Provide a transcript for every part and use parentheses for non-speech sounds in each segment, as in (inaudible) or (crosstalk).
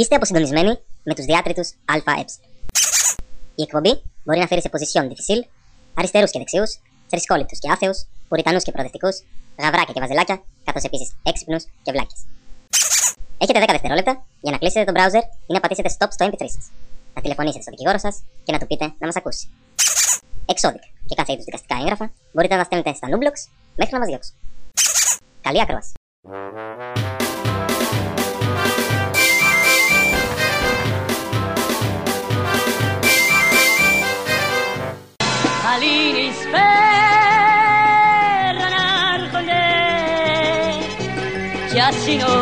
Είστε αποσυντονισμένοι με τους διάτριτου ΑΕ. Η εκπομπή μπορεί να φέρει σε position difficile αριστερούς και δεξιούς, θρησκόληπτους και άθεους, πουριτανούς και προοδευτικούς, γαβράκια και βαζελάκια, καθώς επίσης έξυπνους και βλάκες. Έχετε 10 δευτερόλεπτα για να κλείσετε το browser ή να πατήσετε stop στο MP3 σας. Να τηλεφωνήσετε στον δικηγόρο σας και να του πείτε να μας ακούσει. Εξώδικα και κάθε είδους δικαστικά έγγραφα μπορείτε να τα στέλνετε στα Nublox μέχρι να μας διώξουν. Καλή ακρόαση. Κι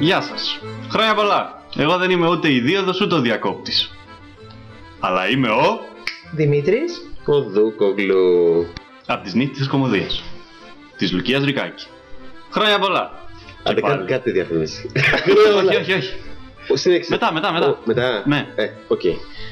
Γεια σας. Χρόνια πολλά. Εγώ δεν είμαι ούτε δίοδος ούτε ο διακόπτης. Αλλά είμαι ο... Δημήτρης. Ο Δούκογλου. από τις νύχτες της κωμωδίας. Της Λουκίας Ρικάκη. Χρόνια πολλά. Και Άντε πάλι. κάτι, κάτι διαφήμιση. όχι, όχι, όχι. (laughs) Ο, Συνέχισε. Μετά, μετά, μετά. Ο, μετά. Ναι. Ε, οκ.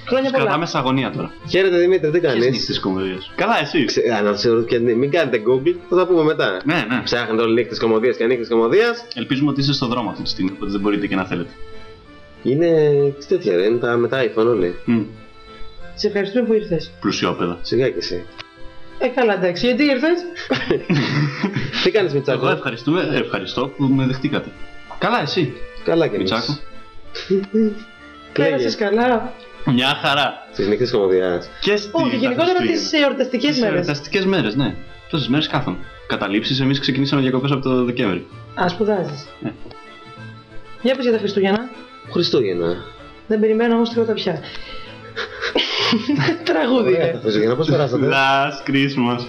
Χρόνια πολλά. Κρατάμε σε αγωνία τώρα. Χαίρετε Δημήτρη, τι Ποιες νύχτες κάνεις. της κωμωδίας; Καλά, εσύ. Ξε- Α, να ξέρω και μην κάνετε Google, θα τα πούμε μετά. Ναι, ναι. Ψάχνετε όλοι νύχτες κωμωδίας και νύχτες κωμωδίας. Ελπίζουμε ότι είστε στο δρόμο αυτή τη στιγμή, οπότε δεν μπορείτε και να θέλετε. Είναι τέτοια ρε, είναι τα με τα iPhone όλοι. Μμ, Σε ευχαριστούμε που ήρθες. Πλουσιόπεδα. Σιγά και εσύ. Ε, καλά, εντάξει. Γιατί ήρθες; Τι κάνεις Εγώ Μιτσάκο. ευχαριστούμε, ευχαριστώ που με δεχτήκατε. Καλά, εσύ. Καλά και εμείς. Μιτσάκο. Πέρασες καλά. Μια χαρά. Στις νύχτες κομμωδιάς. Και στη Όχι, γενικότερα τις εορταστικές Τις μέρες. εορταστικές μέρες, ναι. Τόσες μέρες κάθομαι. Καταλήψεις, εμείς ξεκινήσαμε διακοπές από το Δεκέμβρη. Α, σπουδάζεις. Ναι. Για πες για τα Χριστούγεννα. Χριστούγεννα. Δεν περιμένω όμως τρώω τα πια. (laughs) Τραγούδι Ωραία, τα είναι. Χριστούγεννα πώς περάσατε; Last Christmas.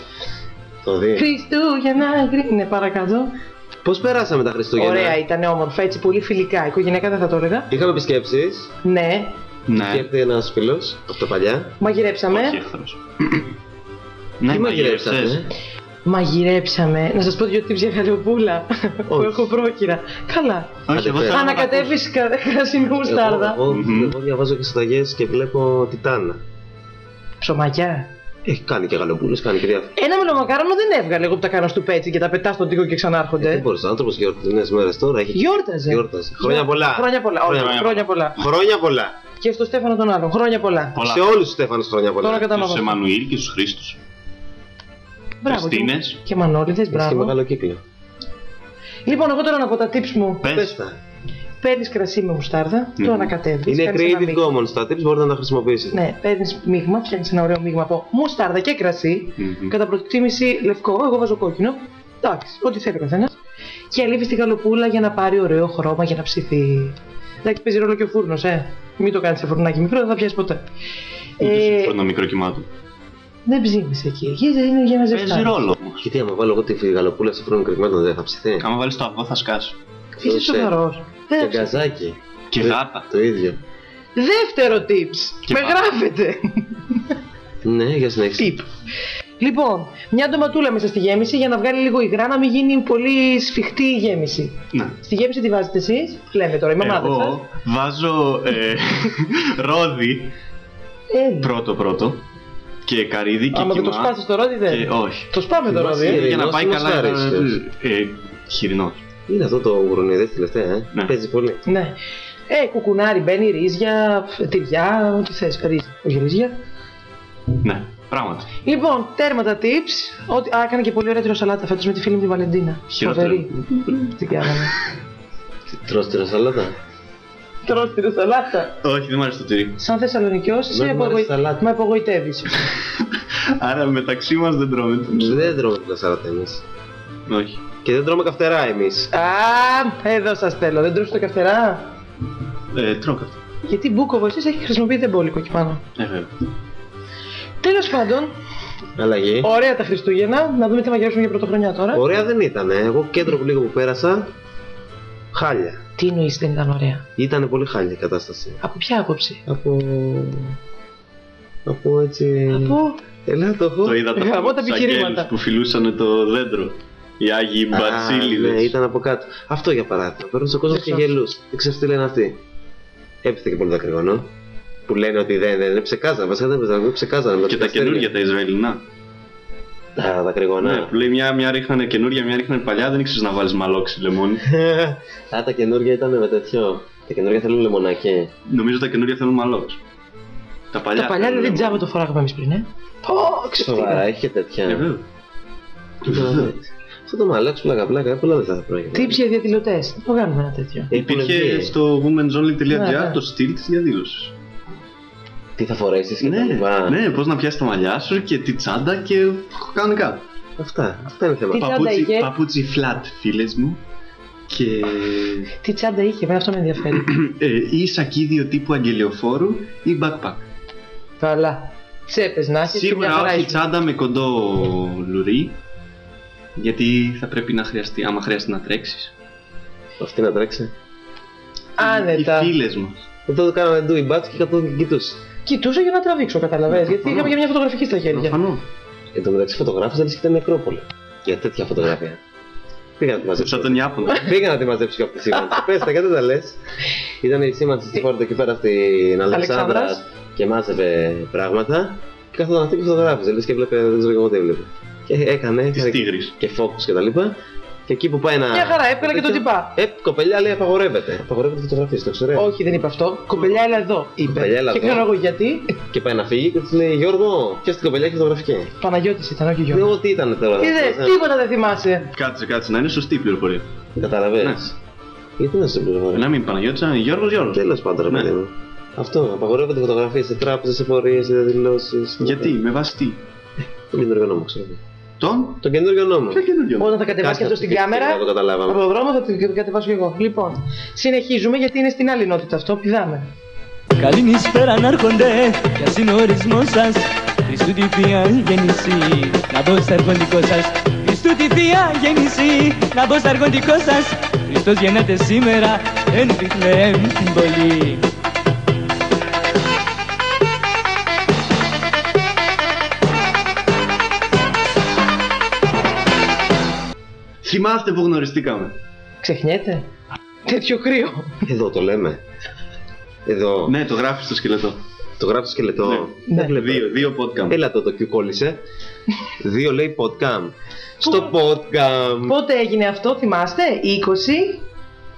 Το δει. Χριστούγεννα, γκρι- ναι, παρακάτω. Πώς περάσαμε τα Χριστούγεννα; Ωραία, ήταν όμορφα, έτσι πολύ φιλικά. Οικογενειακά δεν θα το έλεγα. Είχαμε επισκέψεις. Ναι, Ναι. Και έρθει ένας φίλος από τα παλιά. μαγειρέψαμε. Όχι εχθρός. Ναι, Τι μαγειρεύσες. μαγειρέψατε. Μαγειρέψαμε. Να σας πω δύο τύψη για γαλοπούλα που Όχι. έχω πρόκειρα. Καλά. Όχι, εγώ Άντε, θέλω να Ανακατεύεις κα- κρασινή μουστάρδα. Εγώ, εγώ, Μμμ. εγώ διαβάζω και συνταγές και βλέπω τιτάνα. Ψωμακιά. Έχει κάνει και γαλοπούλες, κάνει και διάφορα. Ένα μελομακάρονο δεν έβγαλε εγώ που τα κάνω στο πέτσι και τα πετάς στον τοίχο και Δεν ξανάρχονται. μπορείς, ο άνθρωπος γιορτινές μέρες τώρα έχει Γιόρταζε. Γιόρταζε. Χρόνια πολλά. Χρόνια πολλά. Χρόνια όχι, πολλά. Χρόνια πολλά. Χρόνια πολλά. Και στο Στέφανο τον άλλον. Χρόνια πολλά. Πολλά. Σε όλους τους Στέφανους χρόνια Τώρα πολλά. κατάλαβα. Τους Εμμανουήλ και τους Χρήστους. Μπράβο. και- Χριστίνες. Και μανόλιδε, Έχει και μπράβο. μεγάλο κύκλο. Λοιπόν, εγώ τώρα να πω τα tips μου. Πες. Πες τα. Παίρνεις κρασί με μουστάρδα, Ναι. το ανακατεύεις. Είναι creative commons τα tips, μπορείτε να τα χρησιμοποιήσετε. Ναι, παίρνεις μείγμα, φτιάχνεις ένα ωραίο μείγμα από μουστάρδα και κρασί. Μμμ. Κατά προτίμηση λευκό, εγώ βάζω κόκκινο. Εντάξει, ό,τι θέλει ο καθένας. Και αλείβει τη γαλοπούλα για να πάρει ωραίο χρώμα για να ψηθεί. Εντάξει, παίζει ρόλο και ο φούρνος, ε. Μην το κάνεις σε φουρνάκι μικρό, δεν θα πιάσεις ποτέ. Ούτε Ε, στο μικρό κοιμά του. δεν ψήνεις εκεί. Εκεί είναι για να Παίζει ζεστάνει. ρόλο όμως. Γιατί άμα βάλω εγώ τη γαλοπούλα σε φρόνο κρυμμένο δεν θα ψηθεί. Άμα βάλεις το αυγό θα σκάσει. Είσαι Δώσε. σοβαρός. Και γκαζάκι. Και Το- γάτα. Το ίδιο. Δεύτερο tips. Και Με πάμε. γράφετε. Ναι, για συνέχιση. Tip. Λοιπόν, μια ντοματούλα μέσα στη γέμιση για να βγάλει λίγο υγρά να μην γίνει πολύ σφιχτή η γέμιση. Ναι. Στη γέμιση τι βάζετε εσείς, λέμε τώρα, η μαμάδα σας. Εγώ βάζω ε, (laughs) ρόδι Έλα. πρώτο πρώτο και καρύδι και Άμα δεν το κιμά. σπάσεις το ρόδι δεν. Και όχι. Το σπάμε το Θυμάσαι, ρόδι. ε. ε. Για να Χοιρινός πάει ή καλά. μοσχάρης, Ε, χοιρινός. Είναι αυτό το γουρνιδές τελευταία, ε; Ναι. Παίζει πολύ. Ναι. Ε, κουκουνάρι, μπαίνει ρύζια, τυριά, ό,τι θες, ρύζια. Όχι ρύζια. Ναι, πράγματι. Λοιπόν, τέρμα τα tips. Ότι... Α, έκανα και πολύ ωραία τυροσαλάτα φέτος με τη φίλη μου τη Βαλεντίνα. Χειρότερο. Φοβερή. Τι κάναμε. Τρως τη σαλάτα; Τρως τυροσαλάτα. Όχι, δεν μου αρέσει το τυρί. Σαν Θεσσαλονικιός, εσύ Εμένα μου απογοη... αρέσει σαλάτα. με απογοητεύεις. Άρα μεταξύ μας δεν τρώμε τον Δεν τρώμε πλασάρατα εμείς. Όχι. Και δεν τρώμε καυτερά εμείς. Α, εδώ σας θέλω. Δεν τρως το καυτερά; Ε, τρώω καυτό. Γιατί Μπούκοβο εσείς έχει χρησιμοποιείτε μπόλικο εκεί πάνω. Ε, βέβαια. Τέλος πάντων, Αλλαγή. ωραία τα Χριστούγεννα. Να δούμε τι θα γυρίσουμε για πρωτοχρονιά τώρα. Ωραία δεν ήταν. Εγώ κέντρο που λίγο που πέρασα, χάλια. Τι εννοείς δεν ήταν ωραία; Ήταν πολύ χάλια η κατάσταση. Από ποια άποψη; Από... Από έτσι... Από... Έλα το έχω. Το είδα τα Γαμώ τα τους επιχειρήματα. αγγέλους που φιλούσαν το δέντρο. Οι Άγιοι Α, Μπατσίλιδες. Ναι, ήταν από κάτω. Αυτό για παράδειγμα. Παίρνουν ο κόσμο και Εξώς. γελούς. Τι ξέρεις τι λένε αυτοί. Έπιθε και πολύ δακρυγόνο. Που λένε ότι δεν είναι. Ψεκάζανε. Βασικά δεν παίζανε. Ψεκάζανε. με Και το τα αστέρια. καινούργια τα Ισραηλινά. Τα δακρυγόνα. Ναι, που λέει μια, μια ρίχνανε καινούργια, μια ρίχνανε παλιά, δεν ήξερες να βάλεις μαλόξι λεμόνι. (laughs) Α, τα καινούργια ήταν με τέτοιο. Τα καινούργια θέλουν λεμονάκι. Νομίζω τα καινούργια θέλουν μαλόξι. Τα παλιά. Τα παλιά θέλουν δεν τζάμπα λεμόνι. το φοράγαμε εμείς πριν, ε. Πω, Σοβαρά, ξεφτύλα. έχει και τέτοια. Ε, βέβαια. Κοίτα να δεις. Αυτό το μαλάξ πλάκα πλάκα, πολλά δεν θα πρόκειται. Τύψη για διαδηλωτές. Το κάνουμε ένα τέτοιο. Υπήρχε στο womensonly.gr Ναι, ναι. το στυλ της διαδήλωσης. Τι θα φορέσεις και τα Ναι, λοιπά. ναι, πώς να πιάσεις τα μαλλιά σου και τη τσάντα και κανονικά. Αυτά, αυτά είναι θέμα. Τι- τσάντα Παπούτσι, είχε; παπούτσι flat, φίλες μου. Και Τι τσάντα είχε, εμένα αυτό με ενδιαφέρει. (clears throat) ε, ή σακίδιο τύπου αγγελιοφόρου ή backpack. Καλά. Τσέπες να έχεις και μια Σίγουρα χαρά όχι έχεις. τσάντα με κοντό λουρί. Γιατί θα πρέπει να χρειαστεί, άμα χρειαστεί να τρέξεις. Αυτή να τρέξει. Άνετα. Οι φίλες μας. Εδώ το κάναμε ντου η μπάτς και κάτω και κοιτούσε. Κοιτούσα για να τραβήξω, καταλαβαίνεις. Γιατί προφανώς. είχαμε και μια φωτογραφική στα χέρια. Προφανώς. Εν τω μεταξύ φωτογράφησε λες και ήταν νεκρόπολη. Για τέτοια φωτογραφία. Πήγα να τη μαζέψω. Σαν τον Ιάπωνα. Πήγα να τη μαζέψω και από τη σήμανση. (laughs) Πες τα, γιατί τα λες. Ήταν η σήμανση στη φόρτα εκεί πέρα στην Αλεξάνδρα Αλεξάνδρας. και μάζευε πράγματα. Και καθόταν αυτή και φωτογράφησε. Λες και έβλεπε, δεν ξέρω και εγώ τι έβλεπε. Και έκανε. Της έκανε τίγρης. Και focus και τα λοιπά. Και εκεί που πάει να. Μια χαρά, έβγαλε και το τέτοιο, τυπά. Ε, κοπελιά λέει απαγορεύεται. Απαγορεύεται φωτογραφίε, το ξέρω. Όχι, δεν είπε αυτό. Κοπελιά, έλα εδώ. Είπε. Κοπελιά, έλα και εδώ. ξέρω εγώ γιατί. Και πάει να φύγει και της λέει Γιώργο, πιάσε την κοπελιά και φωτογραφική; Παναγιώτης ήταν, όχι Λέω Γιώργο. εγώ τι ήταν τώρα. Τι δε, τίποτα δεν θυμάσαι. Κάτσε, κάτσε, να είναι σωστή η πληροφορία. Καταλαβαίνει. Ναι. Γιατί να σε πληροφορεί. Να μην Παναγιώτη, να είναι Γιώργος Γιώργος. Τέλος πάντων, ρε Ναι. παιδί μου. Αυτό, απαγορεύονται φωτογραφίες σε τράπεζες, σε πορείε, σε διαδηλώσεις. Γιατί, με βάση τι; Τον καινούριο νόμο, ξέρω. Τον. Τον καινούριο νόμο. Ποιο καινούριο. Όταν θα κατεβάσει αυτό στην κάμερα, Δεν το καταλάβαμε. από το δρόμο θα την κατεβάσω και εγώ. Λοιπόν, συνεχίζουμε γιατί είναι στην άλλη ενότητα αυτό. Πηδάμε. Καληνύσπερα να έρχονται για συνορισμό σας Χριστού τη Θεία γέννηση να μπω στο αργοντικό σας Χριστού τη Θεία γέννηση να μπω στο αργοντικό σας Χριστός γεννάται σήμερα εν Βιθλεέμ την πόλη Θυμάστε που γνωριστήκαμε. Ξεχνιέται. Τέτοιο κρύο. Εδώ το λέμε. Εδώ. Ναι, το γράφεις στο σκελετό. Το γράφει σκελετό. Ναι. Δεν βλέπω. Δύο, δύο podcast. Έλα το, το Q κόλλησε. (laughs) Δύο λέει podcast. Στο podcast. Πότε έγινε αυτό, θυμάστε, 20.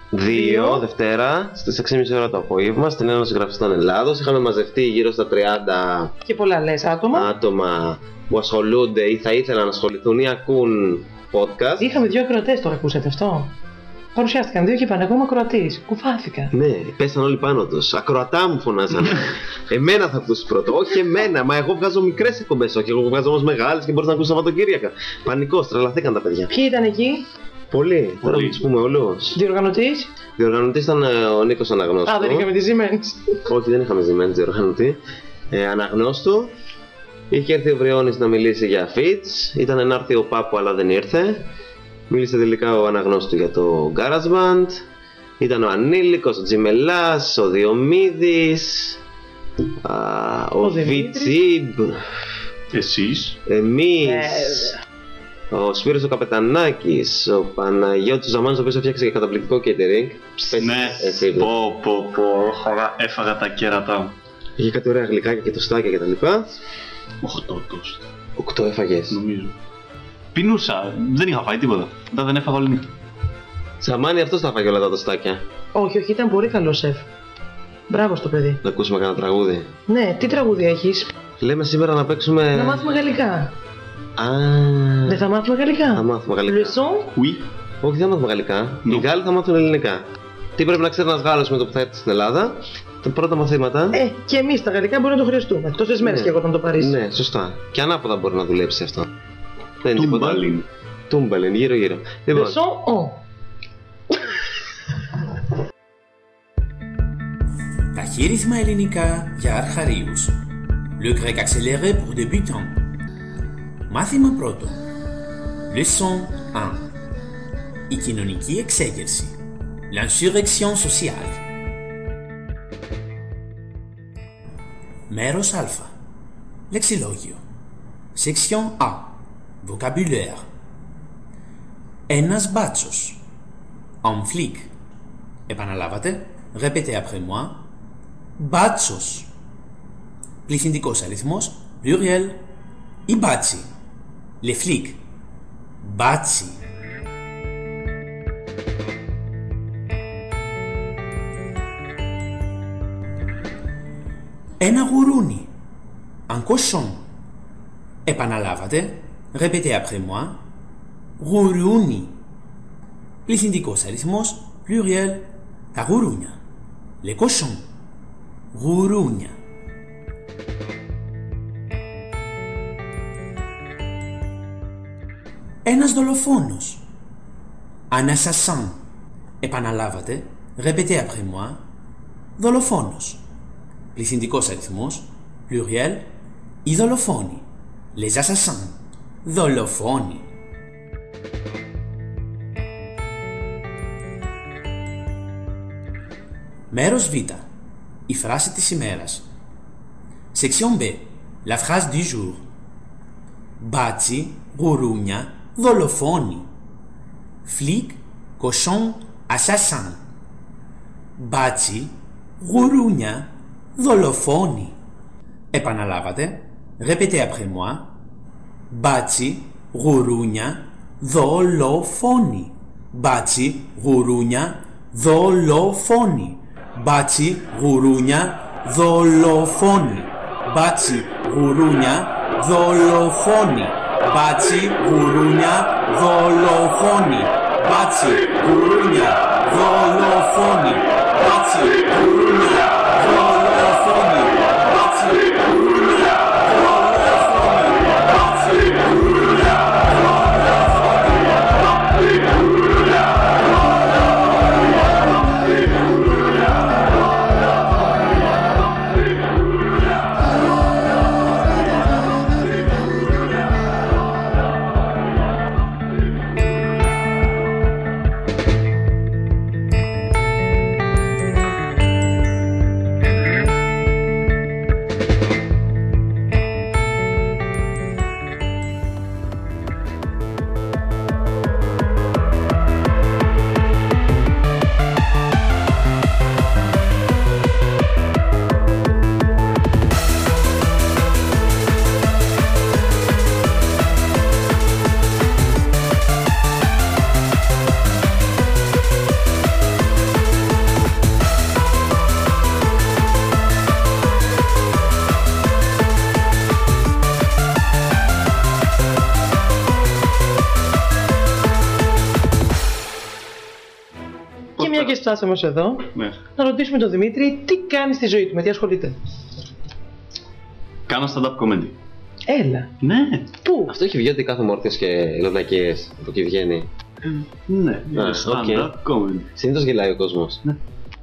Δύο, Δευτέρα, στις 6.30 ώρα το απόγευμα, στην Ένωση Γραφιστών Ελλάδος. Είχαμε μαζευτεί γύρω στα 30 και πολλά λες άτομα. άτομα που ασχολούνται ή θα ήθελαν να ασχοληθούν ή ακούν podcast. Είχαμε δύο ακροατές τώρα, ακούσατε αυτό. Παρουσιάστηκαν δύο και είπαν: Εγώ είμαι ακροατής. Κουφάθηκα. Ναι, πέσαν όλοι πάνω τους. Ακροατά μου φωνάζανε. εμένα θα ακούσει πρώτο. Όχι εμένα, μα εγώ βγάζω μικρές εκπομπές. Όχι, εγώ βγάζω όμως μεγάλες και μπορείς να ακούσεις Σαββατοκύριακα. Πανικός, τρελαθήκαν τα παιδιά. Ποιοι ήταν εκεί, Πολύ. Τώρα Πολύ. να τους πούμε όλου. διοργανωτής; Διοργανωτής ήταν ε, ο Νίκος Αναγνώστου. Α, δεν είχαμε τη Siemens. Όχι, δεν είχαμε ζημένη διοργανωτή. Ε, αναγνώστου. Είχε έρθει ο Βριώνης να μιλήσει για Fits. Ήταν να έρθει ο Πάπου, αλλά δεν ήρθε. Μίλησε τελικά ο αναγνώστου για το GarageBand. Ήταν ο Ανήλικος, ο Τζιμελάς, ο Διομήδης, α, ο, Ο Δημήτρης. Βιτσίμπ, Εσείς. εμείς, ο Σπύρος ο Καπετανάκης, ο Παναγιώτης Ζαμάνος, ο οποίος έφτιαξε και καταπληκτικό catering. Πες Ναι, εσύ, πω, πω, πω, έφαγα, έφαγα τα κέρατά μου. Είχε κάτι ωραία γλυκάκια και τοστάκια κτλ. Οχτώ τόστ, Οκτώ έφαγες. νομίζω. Πεινούσα, δεν είχα φάει τίποτα. Μετά δεν έφαγα όλη νύχτα. Σαμάνι αυτός θα φάγει όλα τα τοστάκια. όχι, όχι, ήταν πολύ καλό σεφ. Μπράβο στο παιδί. Να ακούσουμε κανένα τραγούδι. Ναι, τι τραγούδι έχεις; Λέμε σήμερα να παίξουμε. Να μάθουμε γαλλικά. Α, Δεν θα μάθουμε γαλλικά. θα μάθουμε γαλλικά. Leçon. Oui. Όχι, δεν θα μάθουμε γαλλικά. No. Οι Γάλλοι θα μάθουν ελληνικά. Τι πρέπει να ξέρει ένας Γάλλος με το που θα έρθει στην Ελλάδα; Τα πρώτα μαθήματα. Ε, και εμείς τα γαλλικά μπορεί να το χρειαστούμε. Τόσες μέρες Ναι. και εγώ όταν το Παρίσι. Ναι, σωστά. Και ανάποδα μπορεί να δουλέψει αυτό. Δεν είναι τίποτα. Τούμπαλιν. Τούμπαλιν, γύρω-γύρω. Λοιπόν, Leçon on. Ταχύρυθμα ελληνικά για αρχαρίους. Le grec accéléré pour débutants. Μάθημα πρώτο. Leçon 1. Η κοινωνική εξέγερση. L'insurrection sociale. Μέρος Α. Λεξιλόγιο. Section A. Vocabulaire. Ένας μπάτσος. Un flic. Επαναλάβατε. Répétez après moi. Μπάτσος. Πληθυντικός αριθμός. Pluriel. Η μπάτσι. Le flic. Μπάτσι. Ένα γουρούνι. Un cochon. Επαναλάβατε. Répétez après moi. Γουρούνι. Πληθυντικός αριθμός. Pluriel. Τα γουρούνια. Les cochons. Γουρούνια. Ένας δολοφόνος. Un assassin. Επαναλάβατε. Répétez après moi. Δολοφόνος. Πληθυντικός αριθμός. Pluriel. Οι δολοφόνοι. Les assassins. Δολοφόνοι. Μέρος Β. Η φράση της ημέρας. Section B. La phrase du jour. Μπάτσι, γουρούνια, δολοφόνοι. Flics, cochons, assassins. Μπάτσι, γουρούνια, δολοφόνοι. Επαναλάβατε. Répétez après moi. Μπάτσι, γουρούνια, δολοφόνοι. Μπάτσι, γουρούνια, δολοφόνοι. Μπάτσι, γουρούνια, δολοφόνοι. Μπάτσι, γουρούνια, δολοφόνοι. Μπάτσι, γουρούνια, δολοφόνοι. Μπάτσι, γουρούνια, δολοφόνοι. Μπάτσι, γουρούνια, φτάσαμε ως εδώ, Ναι. να ρωτήσουμε τον Δημήτρη τι κάνει στη ζωή του, με τι ασχολείται. Κάνω stand-up comedy. Έλα. Ναι. Πού; αυτό έχει βγει ότι κάθε μόρφες και λοδακίε από εκεί βγαίνει. Ναι. Α, είναι Stand-up comedy. Συνήθως γελάει ο κόσμος. Ναι.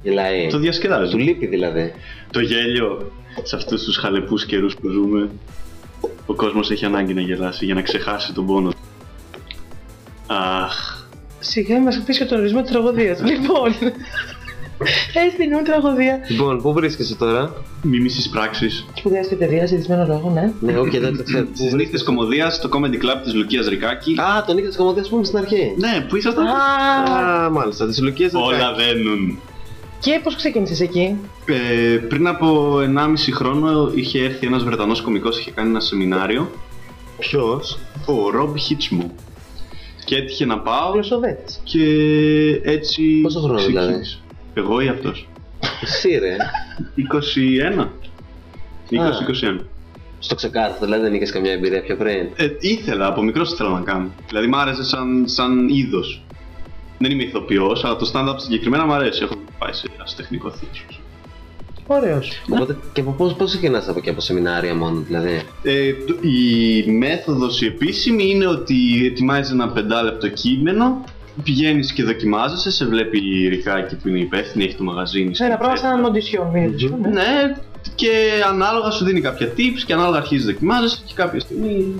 Γελάει. Το διασκεδάζω. Του λείπει δηλαδή. Το γέλιο σε αυτούς τους χαλεπούς καιρούς που ζούμε. Ο κόσμος έχει ανάγκη να γελάσει για να ξεχάσει τον πόνο. του. Αχ. Σιγά μας πεις και τον ορισμό της τραγωδίας. (laughs) λοιπόν, έστεινουν τραγωδία. Λοιπόν, πού βρίσκεσαι τώρα; Μίμησης πράξης. Σπουδαίας στην παιδείας, συνηθισμένο λόγο, ναι. ναι, όχι, δεν το ξέρω. Στις νύχτες κομμωδίας στο Comedy Club της Λουκίας Ρικάκη. Α, τον νύχτα της κομμωδίας που ήμουν στην αρχή. Ναι, πού ήσασταν; Α, μάλιστα, της Λουκίας Όλα δένουν. Και πώς ξεκίνησες εκεί; Ε, πριν από 1,5 χρόνο είχε έρθει ένας Βρετανός κωμικός, είχε κάνει ένα σεμινάριο. Ποιος; Ο Ρομπ Χίτσμου. Και έτυχε να πάω Γλωσσοδέτης. και έτσι Πόσο χρόνο δηλαδή; ξεκίνησε. Εγώ ή αυτός. Εσύ ρε. 21. 20-21. Στο ξεκάθαρο, δηλαδή δεν είχες καμιά εμπειρία πιο πριν; Ε, ήθελα, από μικρός ήθελα να κάνω. Δηλαδή μ' άρεσε σαν, σαν είδος. Δεν είμαι ηθοποιός, αλλά το stand-up συγκεκριμένα μου αρέσει. Έχω πάει σε τεχνικός θέατρο. Ωραίος. Οπότε και από πώς, πώς ξεκινάς από εκεί, από σεμινάρια μόνο δηλαδή; Ε, το- η μέθοδος η επίσημη είναι ότι ετοιμάζεις ένα πεντάλεπτο κείμενο, πηγαίνεις και δοκιμάζεσαι, σε βλέπει η Ρικάκη που είναι υπεύθυνη, έχει το μαγαζίνη. Ένα πράγμα σαν οντισιόν, μην είναι ναι. Ναι, και ανάλογα σου δίνει κάποια tips και ανάλογα αρχίζεις δοκιμάζεσαι και κάποια στιγμή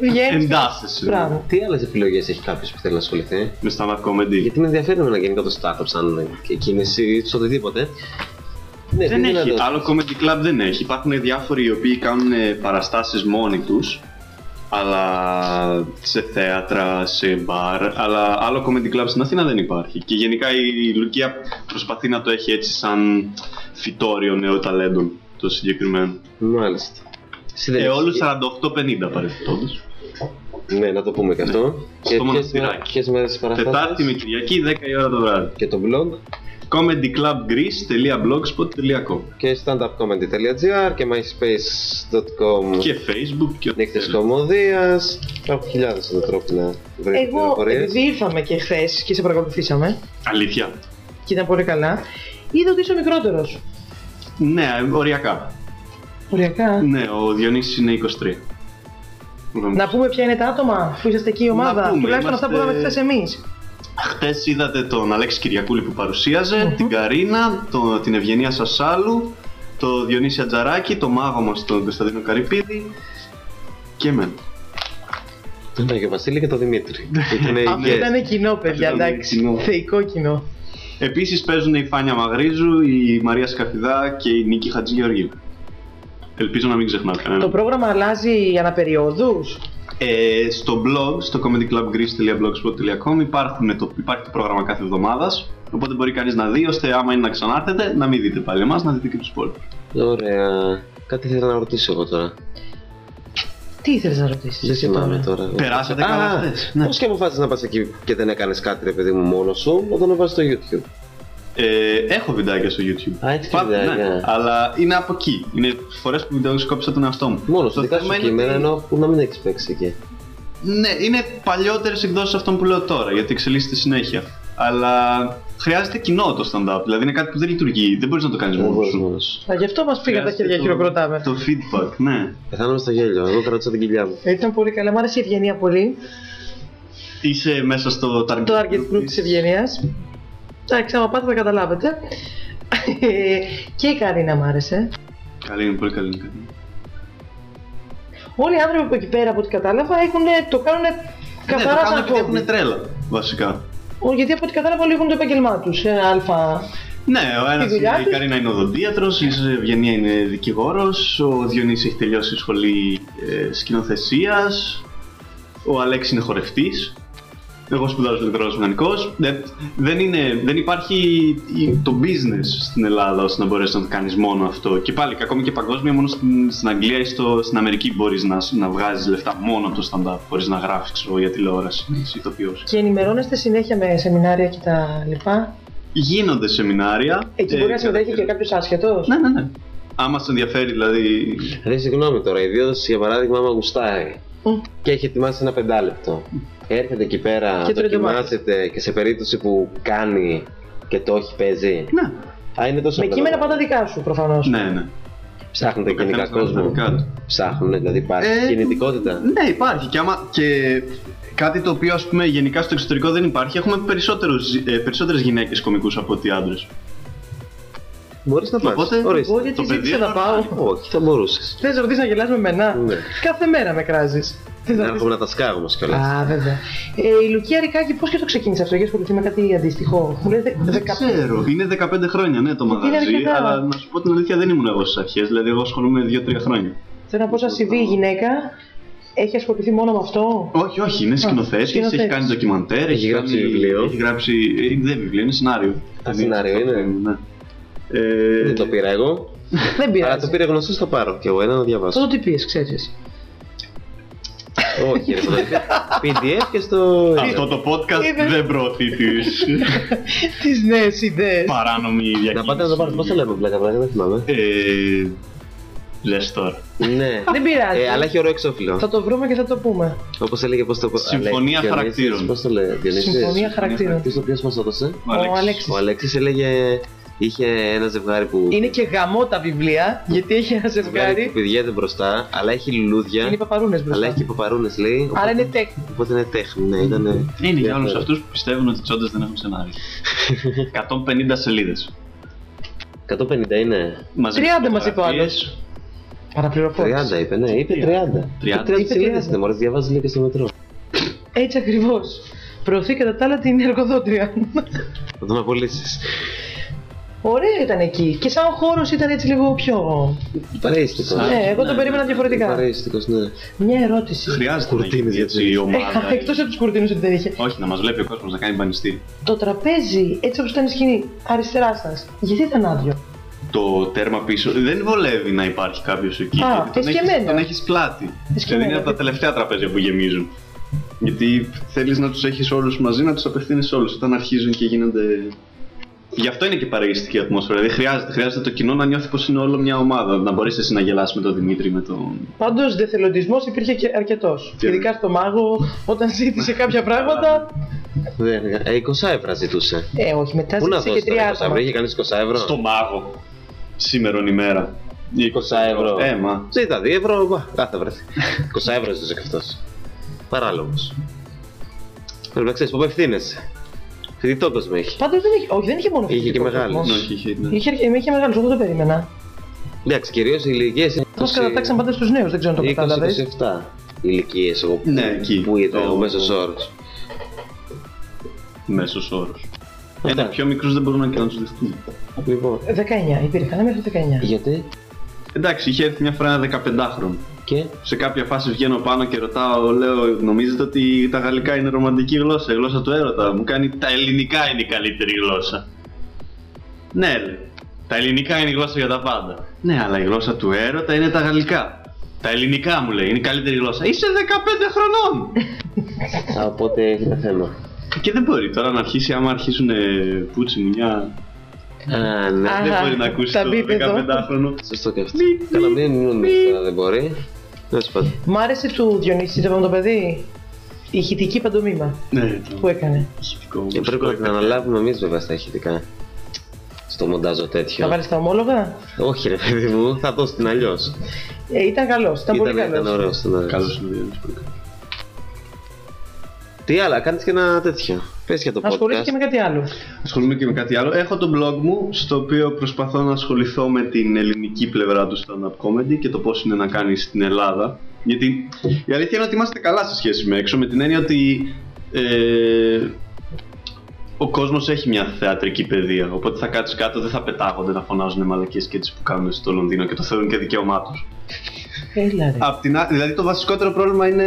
Βγαίνεις. εντάσσεσαι Μπράβο. Τι άλλες επιλογές έχει κάποιος που θέλει να ασχοληθεί; με stand-up comedy. Γιατί με ενδιαφέρει να γενικά το startup σαν και κίνηση, σε οτιδήποτε. Ναι, Δεν τι έχει, δυνατότητες. άλλο comedy club δεν έχει. Υπάρχουν διάφοροι οι οποίοι κάνουν ε, παραστάσεις μόνοι τους, αλλά σε θέατρα, σε μπαρ, αλλά άλλο comedy club στην Αθήνα δεν υπάρχει. Και γενικά η Λουκία προσπαθεί να το έχει έτσι σαν φυτόριο νέων ταλέντων το συγκεκριμένο. Μάλιστα. Εσύ δεν Ε, έχεις- όλους 48-50 παρελθόντως. Ναι, να το πούμε και αυτό. Και Στο ποιες, μοναστηράκι. ποιες μέρες τις παραστάσεις. Τετάρτη με Κυριακή, 10 η ώρα το βράδυ. Και το blog comedyclubgreece.blogspot.com και standupcomedy.gr και myspace.com Και facebook και ό,τι Νύχτες θέλετε. κομμωδίας. Υπάρχουν χιλιάδες εδώ τρόποι να βρείτε Εγώ, πληροφορίες. επειδή ήρθαμε και χθες και σε παρακολουθήσαμε Αλήθεια. και ήταν πολύ καλά, είδα ότι είσαι ο μικρότερος. Ναι, οριακά. Οριακά. Ναι, ο Διονύσης είναι 23. Να πούμε ποια είναι τα άτομα που είσαστε εκεί η ομάδα. πούμε, Τουλάχιστον αυτά που είμαστε- είδαμε χθες εμείς. Χτες είδατε τον Αλέξη Κυριακούλη που παρουσιαζε την Καρίνα, το, την Ευγενία Σασάλου, το Διονύση Ατζαράκη, το μάγο μας τον Κωνσταντίνο Καρυπίδη και εμένα. Τον Άγιο Βασίλη και τον Δημήτρη. Ήταν Αυτό guest. ήταν κοινό, παιδιά, Αυτό ήταν εντάξει. κοινό. Θεϊκό κοινό. Επίσης παίζουν η Φάνια Μαγρίζου, η Μαρία Σκαφιδά και η Νίκη Χατζηγεωργίου. Ελπίζω να μην ξεχνάω Το κανένα. πρόγραμμα αλλάζει αναπεριόδους; Ε, στο blog, στο comedyclubgreece.blogspot.com υπάρχουν το, υπάρχει το πρόγραμμα κάθε εβδομάδας, οπότε μπορεί κανείς να δει, ώστε άμα είναι να ξανάρθετε, να μην δείτε πάλι εμάς, να δείτε και τους υπόλοιπους. Ωραία. Κάτι ήθελα να ρωτήσω εγώ τώρα. Τι ήθελες να ρωτήσεις Δεν εσύ θυμάμαι τώρα. Περάσατε καλά Α, χθες, ναι. Πώς και αποφάσισες να πας εκεί και δεν έκανες κάτι ρε παιδί μου μόνος σου, όταν το βάζεις στο YouTube. Ε, έχω βιντεάκια στο YouTube. Α, έχεις Πα- βιντεάκια. Ναι, αλλά είναι από εκεί. Είναι φορές που βιντεοσκόπησα τον εαυτό μου. Μόνος Το σου, δικά θέμα σου είναι κείμενα, ότι- ενώ που να μην έχεις παίξει εκεί. Ναι, είναι παλιότερες εκδόσεις αυτών που λέω τώρα, γιατί εξελίσσεται συνέχεια. Αλλά χρειάζεται κοινό το stand-up. Δηλαδή είναι κάτι που δεν λειτουργεί. Δεν μπορείς να το κάνεις Δεν μόνος μπορείς σου. μόνος σου. Α, γι' αυτό μας πήγαν τα Χρειάζεται χέρια το- χειροκροτάμε. Το feedback, ναι. Πεθάνομαι στο γέλιο, εγώ κρατούσα την κοιλιά μου. Ήταν πολύ καλά. Μ' άρεσε η Ευγενία πολύ. Είσαι μέσα στο target, Το target group της Ευγενίας. Εντάξει, άμα πάτε θα καταλάβετε. και η Καρίνα μ' άρεσε. Καλή είναι, πολύ καλή είναι. καλή. Όλοι οι άνθρωποι που εκεί πέρα από ό,τι κατάλαβα έχουν, το κάνουν Ναι, καθαρά το κάνουν σαν επειδή χόμπι. έχουν τρέλα, βασικά. Ω, Γιατί από ό,τι κατάλαβα όλοι έχουν το επάγγελμά τους. Ένα αλφα. Ναι, ο ένας δουλειά είναι, η τους. Καρίνα είναι οδοντίατρος, η Ευγενία είναι δικηγόρος, ο Διονύσης έχει τελειώσει σχολή ε, σκηνοθεσίας, ο Αλέξης είναι χορευτής. Εγώ σπουδάζω ηλεκτρονικό μηχανικό. Δεν, δεν, είναι, δεν υπάρχει η- το business στην Ελλάδα ώστε να μπορέσεις να το κάνεις μόνο αυτό. Και πάλι, ακόμη και παγκόσμια, μόνο στην, στην Αγγλία ή στο, στην Αμερική μπορείς να, να βγάζεις λεφτά μόνο από το stand-up. Χωρίς να γράφεις, ξέρω, για τηλεόραση. Είσαι ηθοποιός. Και ενημερώνεστε συνέχεια με σεμινάρια και τα λοιπά; Γίνονται σεμινάρια. Εκεί ε, μπορεί να κατά συμμετέχει και καιρό. κάποιος άσχετος; Ναι, ναι, ναι. Άμα σε ενδιαφέρει, δηλαδή. Ρε, συγγνώμη τώρα, η Δίωδος για παράδειγμα, άμα γουστάει και έχει ετοιμάσει ένα πεντάλεπτο. Έρχεται εκεί πέρα, Και τρώει δοκιμάζεται και σε περίπτωση που κάνει και το έχει παίζει. Ναι, Α, είναι τόσο Με απλό. κείμενα πάντα δικά σου προφανώς. ναι, ναι. Ψάχνετε Ο γενικά καθένας κόσμο. τα δικά του. Ψάχνουν, δηλαδή υπάρχει Ε, κινητικότητα. Ναι, υπάρχει. Και, άμα, και κάτι το οποίο ας πούμε γενικά στο εξωτερικό δεν υπάρχει, έχουμε περισσότερους, ε, περισσότερες γυναίκες κομικούς από ότι άντρες. Μπορείς να πας. Οπότε, Ορίστε. Εγώ γιατί Το ζήτησα πεδίο να πάω. Όχι, θα μπορούσες. Θες να ρωτήσεις να γελάς με μένα; Ναι. Κάθε μέρα με κράζεις. Να έρχομαι να τα σκάγω όμω κιόλας. Α, βέβαια. Ε, η Λουκία Ρικάκη, πώς και το ξεκίνησε αυτό, έχει ασχοληθεί με κάτι αντίστοιχο; Μου λέει Δεν 15. ξέρω, είναι 15 χρόνια ναι το Είναι μαγαζί, αρκετά. αλλά να σου πω την αλήθεια δεν ήμουν εγώ στις αρχές, δηλαδή εγώ ασχολούμαι 2-3 χρόνια. Θέλω να πω, σαν συμβεί η γυναίκα, έχει ασχοληθεί μόνο με αυτό; Όχι, όχι, είναι σκηνοθέτης, σκηνοθέτης. έχει κάνει ντοκιμαντέρ, Έχει γράψει κάνει- βιβλίο. Έχει γράψει, ε, δεν βιβλίο, είναι σενάριο. σενάριο είναι. Ναι. Ε, Δεν το πήρα εγώ. Δεν Αλλά πειράζει. το πήρε γνωστός, θα πάρω κι εγώ ένα να διαβάσω. Αυτό τι πεις, ξέρεις. Όχι, ρε παιδί. PDF και στο. Αυτό το podcast Είδες. δεν προωθεί τις Τι νέες ιδέες. παράνομη διακίνηση. Να πάτε να το πάρετε. Πώς το λέμε, πλάκα, πλάκα, δεν θυμάμαι. Ε, λες τώρα. Ναι. Δεν πειράζει. Ε, αλλά έχει ωραίο εξώφυλλο. Θα το βρούμε και θα το πούμε. Όπως έλεγε, πώς το. Συμφωνία Αλέξης, χαρακτήρων. Πώς το λέει, Διονύσης. Συμφωνία χαρακτήρων. Ποιο το ποιο μα έδωσε. Ο Αλέξης. Αλέξης. Ο Αλέξης έλεγε Είχε ένα ζευγάρι που. Είναι και γαμό τα βιβλία, γιατί έχει ένα ζευγάρι που ζευγάρι. πηδιέται μπροστά, αλλά έχει λουλούδια. Είναι παπαρούνες Αλλά μπροστά. έχει και παπαρούνες, λέει. Άρα είναι τέχνη. Οπότε είναι τέχνη, ναι, ήταν. Είναι για όλους αυτούς που πιστεύουν ότι οι τσόντε δεν έχουν σενάριο. (laughs) 150 σελίδες. 150 είναι. 30 μας είπε ο άλλος. Παραπληροφόρηση. 30 είπε, ναι, είπε 30. 30. 30 Είπε σελίδες 30. είναι, μόλι διαβάζει λίγο και στο μετρό. Έτσι ακριβώς. Προωθεί κατά τα άλλα την εργοδότρια. Θα τον απολύσεις. Ωραία ήταν εκεί. Και σαν χώρος ήταν έτσι λίγο πιο. Παρέστηκο. Ναι, εγώ τον περίμενα διαφορετικά. Παρέστηκο, ναι. Μια ερώτηση. Χρειάζεται να Κουρτίνες γίνει για έτσι τις- η ομάδα. (laughs) Εκτός από τους κουρτίνους ότι δεν είχε. Όχι, να μας βλέπει ο κόσμος να κάνει πανιστήρι. Το τραπέζι, έτσι όπως ήταν η σκηνή, αριστεράς σα, γιατί ήταν άδειο; Το τέρμα πίσω δεν βολεύει να υπάρχει κάποιος εκεί. Α, γιατί τον έχεις- εσκεμμένο. Τον έχεις πλάτη. Εσκεμμένο, Δηλαδή είναι από τα γιατί- τελευταία τραπέζια που γεμίζουν. Γιατί θέλεις να τους έχεις όλους μαζί, να τους απευθύνεις όλους. Όταν αρχίζουν και γίνονται. Γι' αυτό είναι και παραγιστική ατμόσφαιρα. Δηλαδή χρειάζεται, χρειάζεται το κοινό να νιώθει πως είναι όλο μια ομάδα. Να μπορείς εσύ να γελάσει με τον Δημήτρη, με τον. Πάντως, δεθελοντισμό υπήρχε και αρκετός. Και- Ειδικά στο μάγο, όταν ζήτησε κάποια πράγματα. Δεν, ε, 20 ευρώ ζητούσε. Ε, όχι, μετά Πού να ζήτησε δώσει και τώρα τρία 20 ευρώ, άτομα. είχε κανείς 20 ευρώ; Στο μάγο. Σήμερον ημέρα. 20 ευρώ. Ε, μα. Ζήτα 2 ευρώ, μπα, κάθε βρέθη. 20 ευρώ ζητούσε και αυτός. Παράλογος. Πρέπει να ξέρεις που απευθύνεσαι. Φοιτητό κόσμο έχει. Πάντως δεν είχε, όχι, δεν είχε μόνο Είχε και φοιτητικό μεγάλους. κόσμο. Όχι, είχε, ναι. Είχε, είχε, είχε μεγάλου, εγώ δεν περίμενα. Εντάξει, κυρίως οι ηλικίες. Μα κατατάξαν πάντα στους νέους, δεν ξέρω αν το κατάλαβες. 20-27 ηλικίες εγώ που, Ναι, εκεί. που ήταν Το- ο μέσος όρος. Μέσος όρος. Αυτά. Ένα πιο μικρούς δεν μπορούν και να του δεχτούν. Λοιπόν, 19 υπήρχαν, μέχρι 19. γιατί; Εντάξει, είχε έρθει μια φορά ένα 15χρονο. Και Σε κάποια φάση βγαίνω πάνω και ρωτάω, λέω, νομίζετε ότι τα γαλλικά είναι ρομαντική γλώσσα, η γλώσσα του έρωτα. Μου κάνει, τα ελληνικά είναι η καλύτερη γλώσσα. Ναι, λέει. τα ελληνικά είναι η γλώσσα για τα πάντα. Ναι, αλλά η γλώσσα του έρωτα είναι τα γαλλικά. Τα ελληνικά μου λέει, είναι η καλύτερη γλώσσα. Είσαι 15 χρονών! Α, οπότε έχετε θέμα. και δεν μπορεί τώρα να αρχίσει, άμα αρχίσουν ε, πούτσι μουνιά, Α, ναι. Α. δεν Αχα, μπορεί να ακούσει τα το μπίπ εδώ. 15χρονο. Σωστό και αυτό. Καλά, μην νομίζεις τώρα δεν μπορεί. Τέλος πάντων. Μ' άρεσε του Διονύσης το το παιδί. Η ηχητική παντομήμα Ναι, το που έκανε. ηχητικό Και πρέπει να την αναλάβουμε εμείς βέβαια στα ηχητικά. Στο μοντάζο Θα τέτοιος. βάλεις τα ομόλογα; Όχι, ρε παιδί μου, θα το την αλλιώς. Ε, ήταν καλός, ήταν, πολύ Ήταν, ήταν καλός. ωραίος. Ήταν ωραίος. Καλώς είναι ο Διονύσης, πολύ καλός. Τι άλλα, κάνεις και ένα τέτοιο. Πες για το Ασχολήθηκε podcast. με κάτι άλλο. Ασχολούμαι και με κάτι άλλο. Έχω το blog μου, στο οποίο προσπαθώ να ασχοληθώ με την ελληνική πλευρά του stand-up comedy και το πώς είναι να κάνει στην Ελλάδα. Γιατί η αλήθεια είναι ότι είμαστε καλά σε σχέση με έξω, με την έννοια ότι ε, ο κόσμος έχει μια θεατρική παιδεία. Οπότε θα κάτσεις κάτω, δεν θα πετάγονται να φωνάζουν μαλακίες και έτσι που κάνουν στο Λονδίνο και το θεωρούν και δικαίωμά τους. Έλα ρε. Απ' την, ά- δηλαδή το βασικότερο πρόβλημα είναι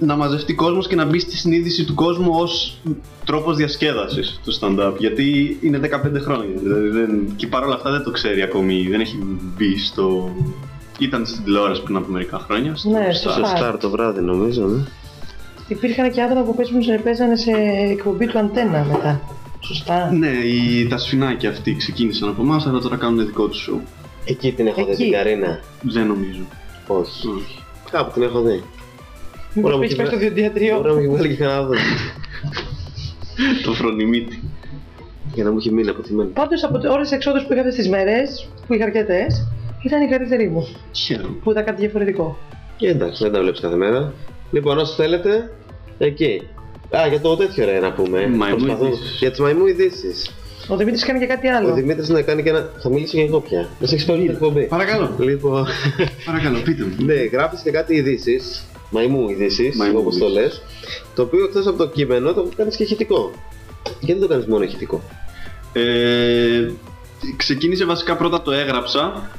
να μαζευτεί κόσμος και να μπει στη συνείδηση του κόσμου ως τρόπος διασκέδασης του stand-up. Γιατί είναι 15 χρόνια. Δηλαδή δεν, και παρόλα αυτά δεν το ξέρει ακόμη. Δεν έχει μπει στο... Ήταν στην τηλεόραση πριν από μερικά χρόνια. Στο Ναι, Star. στο Στο Star. Star το βράδυ νομίζω, ναι. Υπήρχαν και άτομα που παίζουν, παίζανε σε εκπομπή του αντένα μετά. Σωστά. Ναι, οι, τα σφινάκια αυτοί ξεκίνησαν από εμάς, αλλά τώρα κάνουν δικό τους show. Εκεί την έχω δει Εκεί. την Καρίνα. Δεν νομίζω. Όχι. Όχι. Κάπου την έχω δει. Μήπως Μπορεί να πήγες μου πάει στο έχεις διοντιατρίο. Μπορεί να μου έχει βάλει και κανένα δω. (laughs) το φρονιμίτι. Για να μου έχει μείνει αποθυμένο. Πάντως από όλες τις εξόδους που είχα αυτές τις μέρες, που είχα αρκετές, ήταν η καλύτερη μου. Χαίρομαι. Που ήταν κάτι διαφορετικό. Και εντάξει, δεν τα βλέπεις κάθε μέρα. Λοιπόν, όσοι θέλετε, εκεί. Α, για το τέτοιο ρε να πούμε. Μαϊμού Προσπαθώ- ειδήσεις. Για τις μαϊμού ειδήσεις. Ο Δημήτρης κάνει και κάτι Ο άλλο. Δημήτρης να κάνει και ένα. Θα μιλήσω και εγώ πια. Δεν σε έχεις πάρει την εκπομπή. Παρακαλώ. Λοιπόν, Παρακαλώ, πείτε μου. ναι, γράφεις και κάτι ειδήσεις. Μαϊμού ειδήσεις, Μαϊμού όπως το λες. ειδήσεις. Το οποίο εκτός από το κείμενο το κάνεις και ηχητικό. Γιατί δεν το κάνεις μόνο ηχητικό. Ε, ξεκίνησε βασικά πρώτα το έγραψα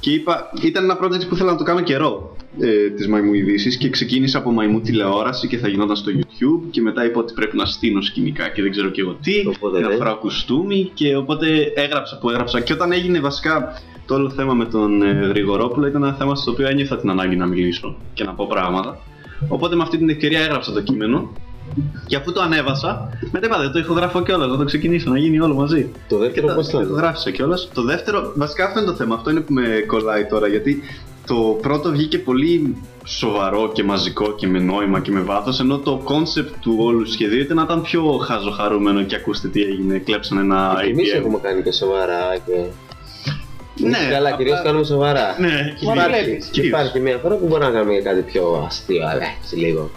και είπα, ήταν ένα project που ήθελα να το κάνω καιρό ε, τις μαϊμού ειδήσεις και ξεκίνησα από μαϊμού τηλεόραση και θα γινόταν στο YouTube και μετά είπα ότι πρέπει να στείνω σκηνικά και δεν ξέρω και εγώ τι, Οπότε, να ναι. φοράω κουστούμι και οπότε έγραψα που έγραψα. Και όταν έγινε βασικά το όλο θέμα με τον ε, Γρηγορόπουλο ήταν ένα θέμα στο οποίο ένιωθα την ανάγκη να μιλήσω και να πω πράγματα. Οπότε με αυτή την ευκαιρία έγραψα το κείμενο και αφού το ανέβασα, μετά είπα δεν το ηχογραφώ κιόλας, να το ξεκινήσω, να γίνει όλο μαζί. Το δεύτερο πώς Το ήταν. ηχογράφησα κιόλας. Το δεύτερο, βασικά αυτό είναι το θέμα. Αυτό είναι που με κολλάει τώρα. Γιατί το πρώτο βγήκε πολύ σοβαρό και μαζικό και με νόημα και με βάθος ενώ το κόνσεπτ του όλου σχεδίου ήταν να ήταν πιο χαζοχαρούμενο και ακούστε τι έγινε, κλέψανε ένα Και εμείς ATM. έχουμε κάνει και σοβαρά και... Ναι, καλά, απλά- κυρίως κάνουμε σοβαρά. Ναι, Και Μα υπάρχει, βλέπεις, και κυρίως. υπάρχει μια φορά που μπορεί να κάνουμε κάτι πιο αστείο, αλλά σε λίγο.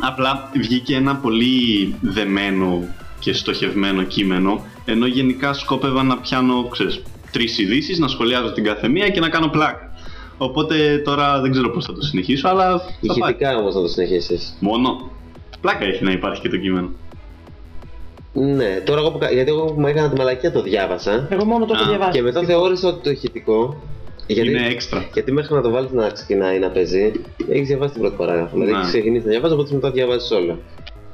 Απλά βγήκε ένα πολύ δεμένο και στοχευμένο κείμενο, ενώ γενικά σκόπευα να πιάνω, ξέρεις, τρεις ειδήσεις, να σχολιάζω την κάθε μία και να κάνω πλάκα. Οπότε τώρα δεν ξέρω πώς θα το συνεχίσω, αλλά θα πάει. Ηχητικά όμως να το συνεχίσεις. Μόνο. Πλάκα έχει να υπάρχει και το κείμενο. Ναι, τώρα εγώ που, κα- γιατί εγώ που μου έκανα τη μαλακία το διάβασα Εγώ μόνο το έχω Α, διαβάσει. και μετά θεώρησα ότι το ηχητικό. Γιατί, Είναι έξτρα. γιατί μέχρι να το βάλεις να ξεκινάει να παίζει, έχεις διαβάσει την πρώτη παράγραφο. Δηλαδή Ναι. έχει ξεκινήσει να διαβάζεις, οπότε μετά διαβάζεις όλο.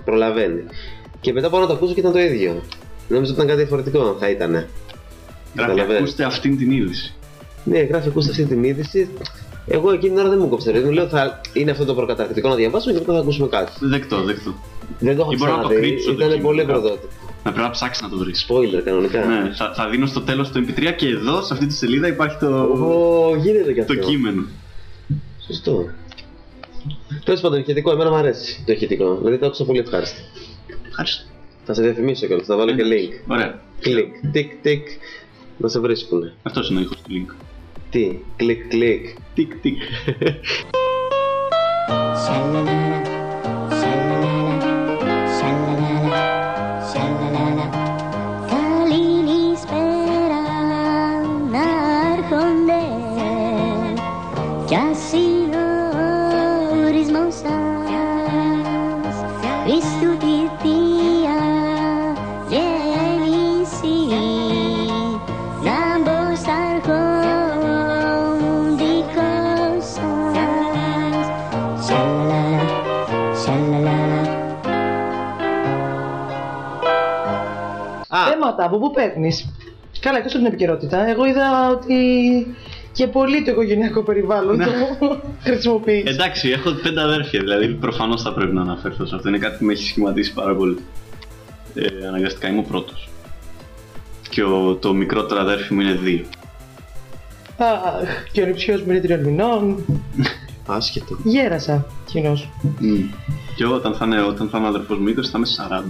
Προλαβαίνει. Και μετά πάω να το ακούσω και ήταν το ίδιο. Νόμιζα ότι ήταν κάτι διαφορετικό, θα ήταν. Γράφει, Καταλαβαίνεις. ακούστε αυτήν την είδηση. Ναι, γράφει, ακούστε αυτή την είδηση. Εγώ εκείνη την ώρα δεν μου κόψε. ρε. Μου λέω θα είναι αυτό το προκαταρκτικό να διαβάσουμε και μετά θα ακούσουμε κάτι. Δεκτό, δεκτό. Δεν το έχω Ή μπορώ να το ξαναδεί, κρύψω το ήταν κείμενο, πολύ κάπου. πρωτότυπο. Να πρέπει να ψάξεις να το βρεις. Spoiler κανονικά. Ναι, θα, θα δίνω στο τέλος το MP3 και εδώ, σε αυτή τη σελίδα, υπάρχει το, Ω, γίνεται και αυτό. το κείμενο. Σωστό. Τέλος πάντων, ηχητικό, εμένα μου αρέσει το ηχητικό. Δηλαδή το άκουσα πολύ ευχάριστα. Ευχαριστώ. Θα σε διαφημίσω κιόλας, θα βάλω και link. Ωραία. Κλικ, τικ, τικ. Να σε βρίσκουνε. Αυτός είναι ο ήχος του link. Τι, κλικ, κλικ. Τικ, τικ. (laughs) Α, Θέματα, από πού παίρνεις; Καλά, εκτός από την επικαιρότητα, εγώ είδα ότι και πολύ το οικογενειακό περιβάλλον το (laughs) χρησιμοποιείς. Εντάξει, έχω πέντε αδέρφια, δηλαδή προφανώς θα πρέπει να αναφερθώ σε αυτό. Είναι κάτι που με έχει σχηματίσει πάρα πολύ. Ε, αναγκαστικά είμαι ο πρώτος. Και ο, το μικρότερο αδέρφι μου είναι δύο. Αχ, και ο νηψιός μου είναι τριών μηνών. (laughs) άσχετο. Γέρασα κοινός. Και εγώ όταν θα είναι, όταν θα είναι ο αδερφός μου 20 θα είμαι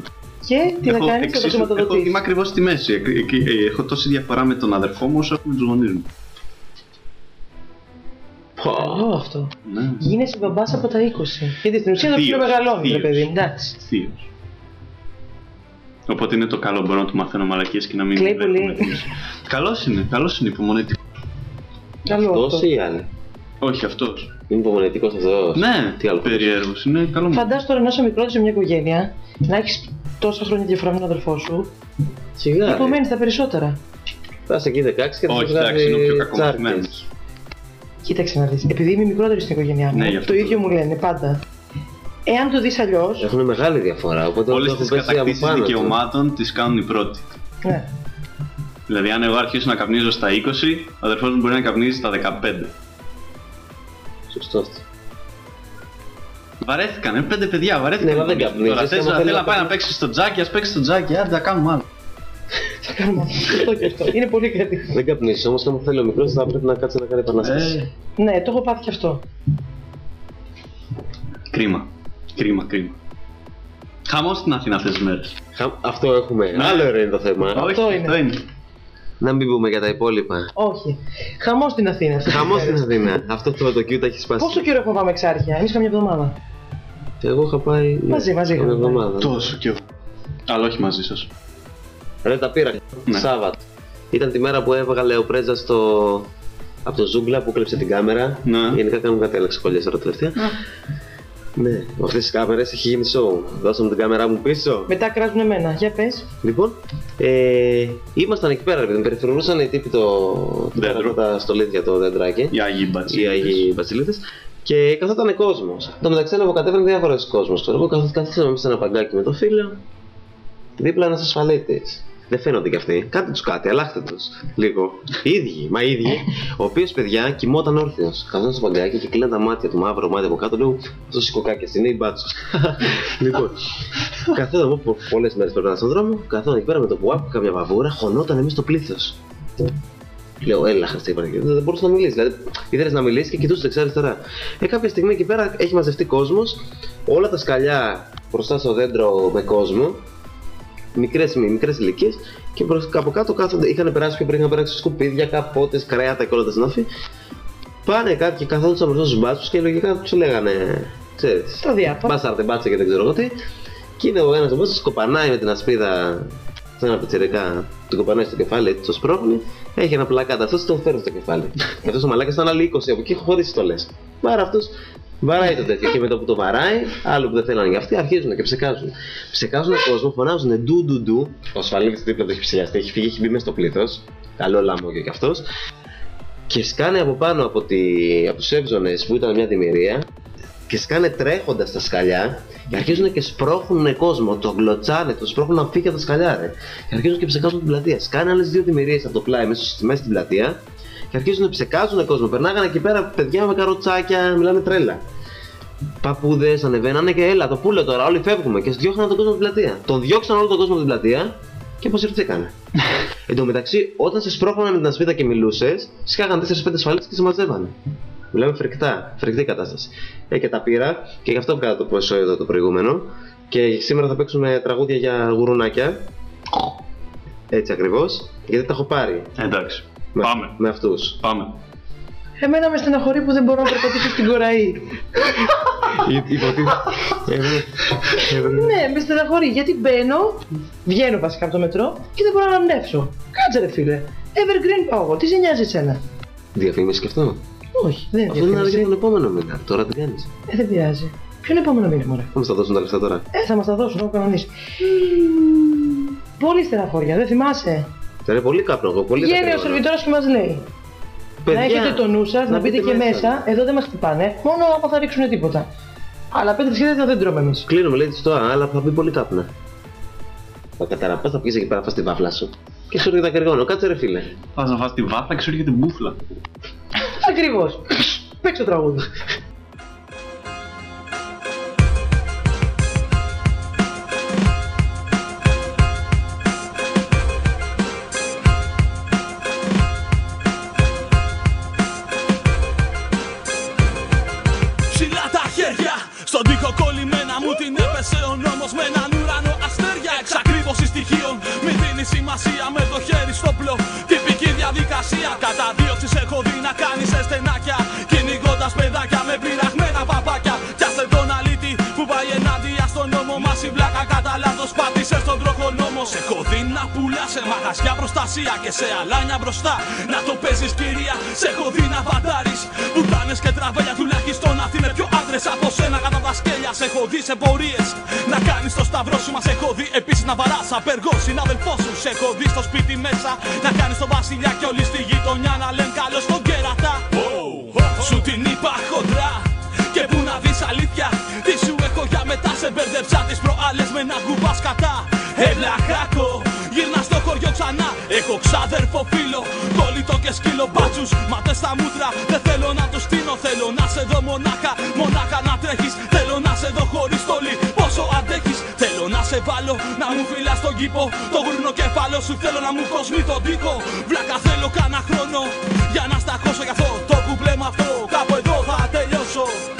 40. Και τι να κάνεις, θα το εξίσου- έχω, χρηματοδοτήσεις. είμαι ακριβώς στη μέση. Εκ- εκ- ε, Έχω τόση διαφορά με τον αδερφό μου όσο έχω με τους γονείς μου. Καλό αυτό. Ναι. Γίνεσαι μπαμπάς από τα 20. Γιατί στην ουσία το Θείος, φίλο μεγαλώνεις, ρε θείος. παιδί. Εντάξει. Θείος. Οπότε είναι το καλό, μπορώ να του μαθαίνω μαλακίες και να μην Κλαίει δέχομαι πολύ. τις- Καλός είναι, καλός είναι υπομονετικό. Καλό αυτός. Αυτό ή άλλοι; Όχι αυτός. Είναι υπομονετικός αυτός. Ναι, Τι άλλο. περίεργος, είναι καλό μου. Φαντάσου τώρα να είσαι μικρό σε μια οικογένεια, να έχεις τόσα χρόνια διαφορά με τον αδερφό σου, Σιγά. ρε. υπομένεις τα περισσότερα. Θα είσαι εκεί 16 και θα Όχι, σου εντάξει, είναι ο πιο βγάζει κακομαθημένος. τσάρκες. Κοίταξε να δεις. Επειδή είμαι μικρότερη στην οικογένειά μου, Ναι, γι' αυτό το το ίδιο μου λένε πάντα. Εάν το δεις αλλιώ. Έχουν μεγάλη διαφορά, οπότε Όλες αυτό τις έχουν πέσει από κατακτήσεις πάνω του. δικαιωμάτων τις κάνουν οι πρώτοι. Ναι. Δηλαδή αν εγώ αρχίσω να καπνίζω στα 20, ο αδερφός μου μπορεί να καπνίζει στα 15. Σωστό αυτό. Βαρέθηκαν, είναι πέντε παιδιά, βαρέθηκαν. Ναι, μα δεν Τώρα καπνίζεις, θες άμα να θέλει θέλει να να πάει να παίξει στο τζάκι, ας παίξει στο τζάκι, άντε να κάνουμε άλλο. Θα κάνουμε αυτό και αυτό. Είναι πολύ καλή. Δεν καπνίζει όμως και αν θέλει ο μικρός θα πρέπει να κάτσει να κάνει επανάσταση. Ε, Ναι, το έχω πάθει και αυτό. κρίμα. Κρίμα, κρίμα. Χαμός στην Αθήνα αυτές τις μέρες. Χα- Αυτό έχουμε. Άλλο ωραίο είναι το θέμα. Όχι, Αυτό είναι. Να μην πούμε για τα υπόλοιπα. Όχι. Χαμός στην Αθήνα. αυτές τις Χαμό στην μέρες. Αθήνα. Αυτό το Τοκιού έχει σπάσει. Πόσο καιρό έχουμε πάμε εξάρχεια, εμείς καμιά εβδομάδα. Εγώ είχα πάει. ναι, Μαζί, μαζί μια είχαμε πάει. εβδομάδα. Τόσο κι εγώ. Αλλά όχι μαζί σας. Ρε τα πήρα. Ναι. Σάββατο. Ήταν τη μέρα που έβγαλε ο Πρέτζα στο. Από το Ζούγκλα που κλέψε την κάμερα. Ναι. Γενικά κάνουν κάτι άλλα ξεκολλιέ τώρα τελευταία. Ναι, με αυτέ τι κάμερες έχει γίνει show. Δώσαμε την κάμερά μου πίσω. Μετά κράζουν εμένα. Για πες. Λοιπόν, ε, ήμασταν εκεί πέρα, επειδή περιφρονούσαν οι τύποι το. Δέντρο. τα στολίδια το δέντρακι. Οι Άγιοι Οι Μπατσίδες. Αγίοι Μπατσιλίδε. Και καθόταν κόσμος. Εν τω μεταξύ ανεβοκατέβαινε διάφορο κόσμος. Ξέρω εγώ, καθώς καθίσαμε σε ένα παγκάκι με το φίλο. Δίπλα ένας ασφαλίτης. Δεν φαίνονται κι αυτοί. Κάντε τους κάτι, αλλάχτε τους. Λίγο. Οι ίδιοι, μα οι ίδιοι. Ο οποίος παιδιά κοιμόταν όρθιος. Καθόταν στο παγκάκι και κλείναν τα μάτια του, μαύρο μάτι από κάτω. Λέω αυτό σηκωκάκι είναι ή μπάτσο. (laughs) λοιπόν, καθόταν εγώ πολλές μέρες περνάω στον δρόμο. Καθόταν εκεί πέρα με το που άκουγα καμιά βαβούρα, χωνόταν εμείς το πλήθος. Λέω, έλα, Χριστέ, Παναγία. Δεν μπορούσες να μιλήσεις. Δηλαδή, ήθελες να μιλήσεις και κοιτούσες δεξιά-αριστερά. Ε, κάποια στιγμή εκεί πέρα έχει μαζευτεί κόσμος, όλα τα σκαλιά μπροστά στο δέντρο με κόσμο, μικρές μικρές ηλικίες και προς, από κάτω κάθονται, είχαν περάσει πιο πριν, είχαν περάσει σκουπίδια, καπότες, κρέατα και όλα τα συνάφη. Πάνε κάποιοι και καθόντουσαν μπροστά στους μπάτσους και λογικά τους λέγανε, ξέρεις, Το διάπα. μπάσαρτε μπάτσα και δεν ξέρω εγώ τι. Και είναι ο ένας ο μπάτσο, κοπανάει με την ασπίδα σε ένα πιτσιρικά, του κοπανάει στο κεφάλι, έτσι το σπρώχνει, έχει ένα πλακάτα, αυτός τον φέρνει στο κεφάλι. Και (laughs) αυτός ο μαλάκας ήταν άλλοι 20 από εκεί χωρίς το λες. Βάρα αυτός Βαράει το τέτοιο και με το που το βαράει, άλλο που δεν θέλανε για αυτοί, αρχίζουν και ψεκάζουν. Ψεκάζουν τον κόσμο, φωνάζουν ντου ντου ντου. Ο ασφαλίτη δίπλα του έχει ψηλιαστεί, έχει φύγει, έχει μπει μέσα στο πλήθος. Καλό λάμογιο κι αυτός. Και σκάνε από πάνω από, τη, από τους εύζωνε που ήταν μια δημιουργία και σκάνε τρέχοντας τα σκαλιά και αρχίζουν και σπρώχνουν κόσμο. Το γκλωτσάνε, το σπρώχνουν να φύγει από τα σκαλιά. Ρε. Και αρχίζουν και ψεκάζουν την πλατεία. Σκάνε άλλες δύο δημιουργίε από το πλάι μέσα, στη- μέσα στην πλατεία και αρχίζουν να ψεκάζουν κόσμο. Περνάγανε εκεί πέρα παιδιά με καροτσάκια, μιλάμε τρέλα. Παππούδες ανεβαίνανε και έλα το πουλο τώρα, όλοι φεύγουμε και διώχναν τον κόσμο από την πλατεία. Τον διώξαν όλο τον κόσμο από την πλατεία και αποσυρθήκανε. (laughs) Εν τω μεταξύ, όταν σε σπρώχνανε με την ασπίδα και μιλούσες, σκάγαν 4-5 ασφαλίτε και σε μαζεύανε. Μιλάμε φρικτά, φρικτή κατάσταση. Ε, και τα πήρα και γι' αυτό βγάλα το ποσό εδώ το προηγούμενο. Και σήμερα θα παίξουμε τραγούδια για γουρουνάκια. Έτσι ακριβώς. Γιατί τα έχω πάρει. Εντάξει. Με, Πάμε. με αυτούς. Πάμε. Εμένα με στεναχωρεί που δεν μπορώ να περπατήσω στην κοραή. ναι, με στεναχωρεί γιατί μπαίνω, βγαίνω βασικά από το μετρό και δεν μπορώ να ανέβσω. Κάτσε ρε φίλε. Evergreen πάω εγώ, τι σε νοιάζει εσένα; Διαφήμιση και αυτό. Όχι, δεν Αυτό είναι για διαφήμιση. τον επόμενο μήνα. Τώρα τι κάνεις; Ε, δεν πειράζει. Ποιον επόμενο μήνα, μωρέ; Θα μα τα δώσουν τα λεφτά τώρα; Ε, θα μας τα δώσουν, έχω κανονίσει. Πολύ στεναχώρια, δεν θυμάσαι; Θα είναι πολύ κάπνο. εγώ, Πολύ Βγαίνει ο δακρύωνα. σερβιτόρο και μας λέει. Παιδιά, να έχετε το νου σας, να, μπείτε και μέσα. Εδώ δεν μας χτυπάνε, μόνο άμα θα ρίξουν τίποτα. Αλλά πέντε σχέδια δεν τρώμε εμείς. Κλείνουμε, λέει το αλλά θα μπει πολύ κάπνα. Θα καταραπάς, θα βγει εκεί πέρα, φας τη βάφλα σου. Και σου έρχεται ακεργόνο. Κάτσε ρε φίλε. Πας να φας τη βάφλα και σου έρχεται μπούφλα. Ακριβώς. Παίξε το τραγούδι. Ψηλά τα χέρια στον τοίχο κολλημένα μου την έπεσε ο νόμος με μαγαζιά προστασία και σε αλάνια μπροστά. Να το παίζεις κυρία, σε έχω δει να βαντάρεις Πουτάνες και τραβέλια τουλάχιστον να είναι πιο άντρες από σένα. Κατά τα σκέλια Σε έχω δει σε πορείες. Να κάνεις το σταυρό σου Μας έχω δει επίσης να βαράς. Απεργό συνάδελφό σου Σε έχω δει στο σπίτι μέσα. Να κάνεις το βασιλιά και όλη στη γειτονιά να λένε καλώς τον κέρατα. Σου την είπα χοντρά και που να δεις αλήθεια Τι σου έχω για μετά. Σε μπερδεψά τις προάλλες με να κουμπάς κατά. Έλα χάκο, Έχω ξάδερφο φίλο, κολλητό και σκύλο μπάτσους. Μάτες στα μούτρα, δεν θέλω να το στείνω. Θέλω να σε δω μονάχα, μονάχα να τρέχεις. Θέλω να σε δω χωρίς στολή, πόσο αντέχεις. Θέλω να σε βάλω, να μου φυλάς τον κήπο. Το γουρνο κεφάλαιο σου θέλω να μου κοσμεί τον τοίχο Βλάκα θέλω κάνα χρόνο, για να σταχώσω γι' αυτό Το κουμπλέ με αυτό, κάπου εδώ θα τελειώσω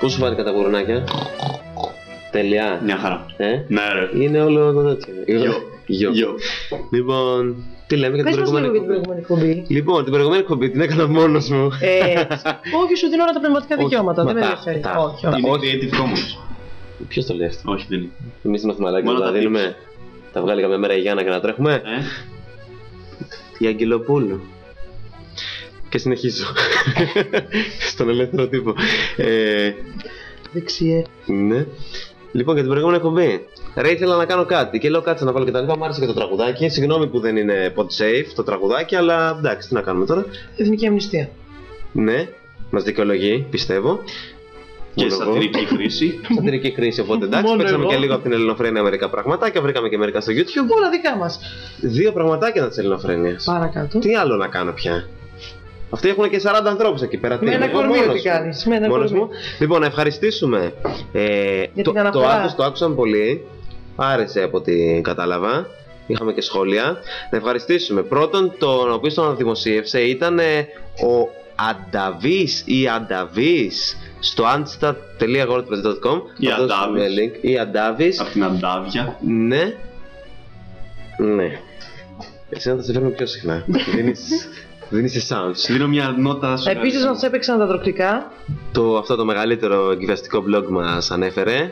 Πώ σου φάνηκαν τα γουρνάκια; Τελειά. Μια χαρά. Ε; Ναι, ρε. Είναι όλο το τέτοιο. Γιο. Γιο. Γιο. Λοιπόν, τι λέμε για την Πες μας λίγο προηγούμενη για την εκπομπή; προηγούμενη εκπομπή. Λοιπόν, την προηγούμενη εκπομπή την έκανα μόνος μου. Ε, (laughs) όχι, σου δίνω όλα τα πνευματικά Όχι, δικαιώματα. μα Δεν με τα- ενδιαφέρει. τα- Όχι, όχι. Είναι όχι. Creative Commons. Ποιος το λέει αυτό; Όχι, δεν είναι. Εμείς είμαστε μαλάκια, Μόνο τα τα δίνουμε. Τα βγάλει καμιά μέρα η Γιάννα και να τρέχουμε. Ε, Η Αγγελοπούλου. Και συνεχίζω. (laughs) Στον ελεύθερο τύπο. Ε, Δεξιέ. ναι. Λοιπόν, για την προηγούμενη εκπομπή. Ρε, ήθελα να κάνω κάτι και λέω κάτσε να βάλω και τα λοιπά. Μου άρεσε και το τραγουδάκι. Συγγνώμη που δεν είναι pod safe το τραγουδάκι, αλλά εντάξει, τι να κάνουμε τώρα. Εθνική αμνηστία. Ναι, μας δικαιολογεί, πιστεύω. Και Μόνο εγώ. σατυρική χρήση. (laughs) Σατυρική χρήση, οπότε εντάξει. Μόνο Παίξαμε εγώ. και λίγο από την ελληνοφρένεια μερικά πραγματάκια, βρήκαμε και μερικά στο YouTube. Όλα δικά μας. Δύο πραγματάκια της ελληνοφρένειας. Παρακάτω. Τι άλλο να κάνω πια; Αυτοί έχουν και 40 ανθρώπους εκεί πέρα. Τι, Με ένα εγώ κορμί μόνος τι μου. κάνεις, με ένα Μόνος κορμί. μου. Λοιπόν, να ευχαριστήσουμε. Ε, Για το, την αναφορά. το άκουσα, το άκουσαν πολύ. Άρεσε από ό,τι κατάλαβα. Είχαμε και σχόλια. Να ευχαριστήσουμε. Πρώτον, τον οποίος τον δημοσίευσε ήταν ε, ο Ανταβής ή Ανταβής στο antstat.wordpress.com Ή Θα δώσουμε Αντάβης. link. Ή Αντάβης. Από την Αντάβια. Ναι. Ναι. Εσύ να τα σε φέρνω πιο συχνά. δίνεις, δίνεις sounds. Δίνω μια νότα σου. Επίσης μας έπαιξαν τα δροκτικά. Το, αυτό το μεγαλύτερο εγκυβαστικό blog μας ανέφερε.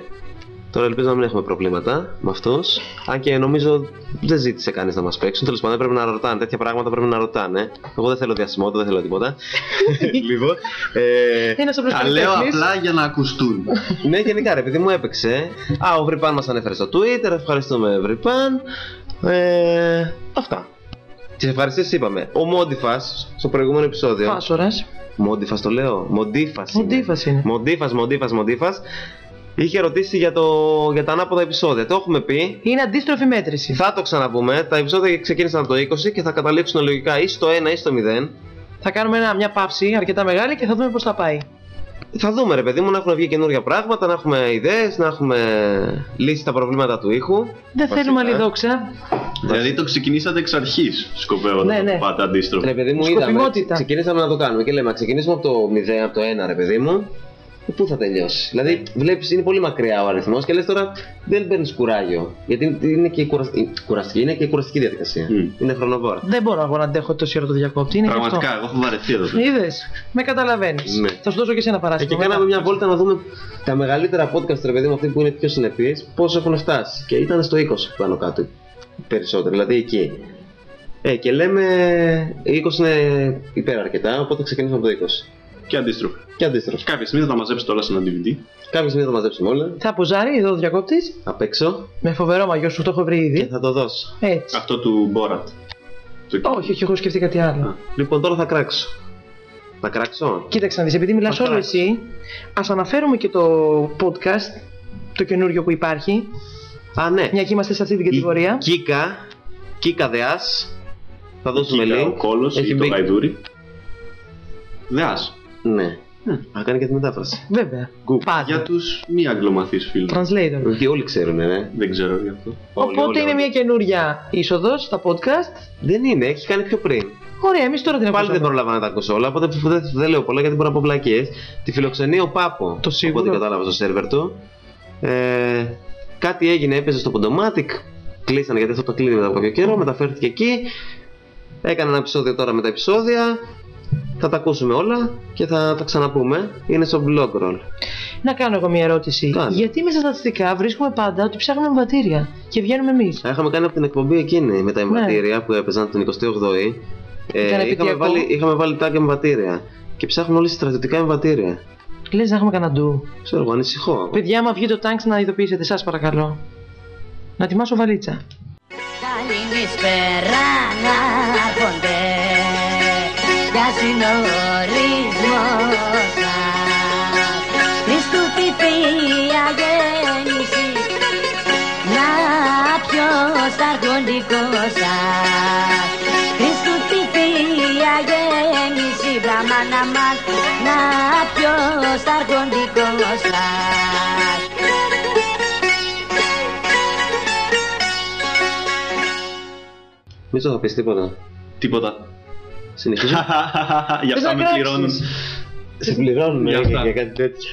Τώρα ελπίζω να μην έχουμε προβλήματα με αυτούς. Αν και νομίζω δεν ζήτησε κανείς να μας παίξουν. Τέλος πάντων πρέπει να ρωτάνε. Τέτοια πράγματα πρέπει να ρωτάνε. Εγώ δεν θέλω διασημότητα, δεν θέλω τίποτα. (laughs) λοιπόν. Ε, Ένα απλό Τα λέω απλά για να ακουστούν. ναι, γενικά ρε, επειδή μου έπαιξε. Α, ο Βρυπάν μας ανέφερε στο Twitter. Ευχαριστούμε, Βρυπάν. Ε, αυτά. Τις ευχαριστήσεις είπαμε. Ο Μόντιφας στο προηγούμενο επεισόδιο. Φάσορα. Μόντιφας το λέω. Μοντίφας. είναι. Μοντίφας είναι. Μοντίφας, Μοντίφας, Μοντίφας. Είχε ρωτήσει για, το, για τα ανάποδα επεισόδια. Το έχουμε πει. Είναι αντίστροφη μέτρηση. Θα το ξαναπούμε. Τα επεισόδια ξεκίνησαν από το 20 και θα καταλήξουν λογικά ή στο 1 ή στο 0. Θα κάνουμε ένα, μια παύση αρκετά μεγάλη και θα δούμε πώς θα πάει. Θα δούμε ρε παιδί μου να έχουν βγει καινούργια πράγματα, να έχουμε ιδέες, να έχουμε λύσει τα προβλήματα του ήχου. Δεν Βασικά. θέλουμε άλλη δόξα. Δηλαδή το ξεκινήσατε εξ αρχής σκοπεύοντα Ναι, να ναι. το πάτε αντίστροφο. Ρε παιδί μου είδαμε, Σκοπιμότητα. ξεκινήσαμε να το κάνουμε και λέμε να ξεκινήσουμε από το 0, από το 1 ρε παιδί μου και πού θα τελειώσει; Δηλαδή βλέπεις είναι πολύ μακριά ο αριθμός και λες τώρα δεν παίρνεις κουράγιο. Γιατί είναι και κουραστική, κουραστική, είναι και κουραστική διαδικασία. Μμ. Είναι χρονοβόρα. Δεν μπορώ εγώ να αντέχω τόση ώρα το διακόπτη. Είναι Πραγματικά, εγώ έχω βαρεθεί εδώ. πέρα. Είδες. Με καταλαβαίνεις. Ναι. Θα σου δώσω και σε ένα Ε, παράδειγμα. και κάναμε μια βόλτα να δούμε τα μεγαλύτερα podcast ρε παιδί μου αυτοί που είναι πιο συνεπείς πόσο έχουν φτάσει. Και ήταν στο 20 πάνω κάτω περισσότερο, δηλαδή εκεί. Ε, και λέμε 20 είναι υπέρ αρκετά, οπότε ξεκινήσαμε από το 20. Και αντίστροφα. Και αντίστροφα. Κάποια στιγμή θα τα μαζέψετε όλα σε ένα DVD. Κάποια στιγμή θα τα μαζέψουμε όλα Θα ποζάρει εδώ ο διακόπτης. απ' έξω Με φοβερό μαγιό σου το έχω βρει και ήδη. θα το δώσω. Έτσι. Αυτό του Borat. Το- Όχι, όχι, έχω σκεφτεί κάτι άλλο. Λοιπόν, τώρα θα κράξω. Θα κράξω. Κοίταξε να δεις, επειδή μιλάς Θα όλο κράξω. εσύ, ας αναφέρουμε και το podcast, το καινούριο που υπάρχει. Α, ναι. Μια και είμαστε σε αυτή την κατηγορία. Η Κίκα, Κίκα Δεάς, θα δώσουμε Κοίτα, link. Ο κόλος Έχει ή το μπει- γαϊδούρι. Δεάς. Ναι. Θα κάνει και τη μετάφραση. Βέβαια. Γκουπ. Πάντα. Για τους μη αγγλομαθείς φίλους. Translator. Γιατί όλοι ξέρουν, ναι. Δεν ξέρω γι' αυτό. Όλοι, Οπότε όλοι, είναι όλοι. μια καινούρια είσοδος στα podcast. Δεν είναι, έχει κάνει πιο πριν. Ωραία, εμείς τώρα την Πάλι δεν ακούσαμε. πρόλαβα να τα ακούσω όλα, οπότε δεν, δεν λέω πολλά γιατί μπορώ να πω πλακίε. Τη φιλοξενεί ο Πάπο. Το σίγουρο. Από ό,τι κατάλαβα στο σερβερ του. Ε, κάτι έγινε, έπαιζε στο Podomatic. Κλείσανε γιατί αυτό το κλείνει μετά από κάποιο καιρό. Μεταφέρθηκε εκεί. Έκανα ένα επεισόδιο τώρα με τα επεισόδια. Θα τα ακούσουμε όλα και θα τα ξαναπούμε. Είναι στο blog roll. Να κάνω εγώ μια ερώτηση. Κάνε. Γιατί μέσα στα στατιστικά βρίσκουμε πάντα ότι ψάχνουμε εμβατήρια και βγαίνουμε εμείς; Είχαμε κάνει από την εκπομπή εκείνη με τα εμβατήρια που έπαιζαν την 28η. Ε, Ήταν είχαμε, επαιτειακό. βάλει, είχαμε βάλει tag εμβατήρια. Και ψάχνουν όλοι στρατιωτικά εμβατήρια. Λες να έχουμε κανένα ντου. Ξέρω εγώ, ανησυχώ. Παιδιά, άμα βγει το τάγκς να ειδοποιήσετε, σας παρακαλώ. Να ετοιμάσω βαλίτσα. Καληνύσπερα να έρχονται για συνορισμό σας Χριστού τη Θεία Γέννηση να ποιος τα αρχοντικό σας Χριστού τη Θεία Γέννηση βραμάνα μας να ποιος τα αρχοντικό σας Μη το θα πει τίποτα. Τίποτα. Συνεχίζω. (laughs) Γι' αυτά να με κράξεις. πληρώνουν. Σε πληρώνουν Για ε, αυτά. για κάτι τέτοιο.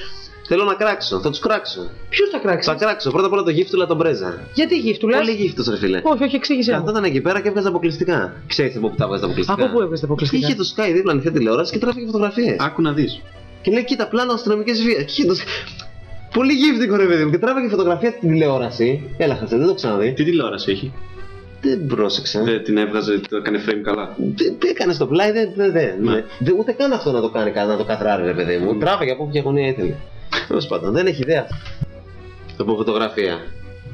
Θέλω να κράξω, θα τους κράξω. Ποιος θα κράξεις; Θα κράξω. Πρώτα απ' όλα το γύφτουλα τον Μπρέζα. Γιατί γύφτουλας; Πολύ γύφτος, ρε φίλε. Όχι, όχι, εξήγησε. μου. Καθόταν εκεί πέρα και έβγαζε αποκλειστικά. Ξέρεις από πού τα έβγαζε αποκλειστικά; Από πού έβγαζε τα αποκλειστικά; Είχε το Sky δίπλα ανοιχτή τηλεόραση και τράβηκε φωτογραφίες. Άκου να δεις. Και λέει: Κοίτα, πλάνο αστυνομικέ βίε. Πολύ γύφτικο ρε παιδί μου. Και τράβηκε φωτογραφία στην τηλεόραση. Έλα, χασε, δεν το ξαναδεί. Τι τηλεόραση έχει; Δεν πρόσεξα. Δεν την έβγαζε, το έκανε frame καλά. Δεν δεν έκανες στο πλάι, δεν. δεν, δεν, Ναι. δεν- ούτε καν αυτό να το κάνει, να το καθράρει, ρε παιδί μου. Τράβηκε από όποια γωνία ήθελε. Τέλος πάντων, δεν έχει ιδέα. από φωτογραφία.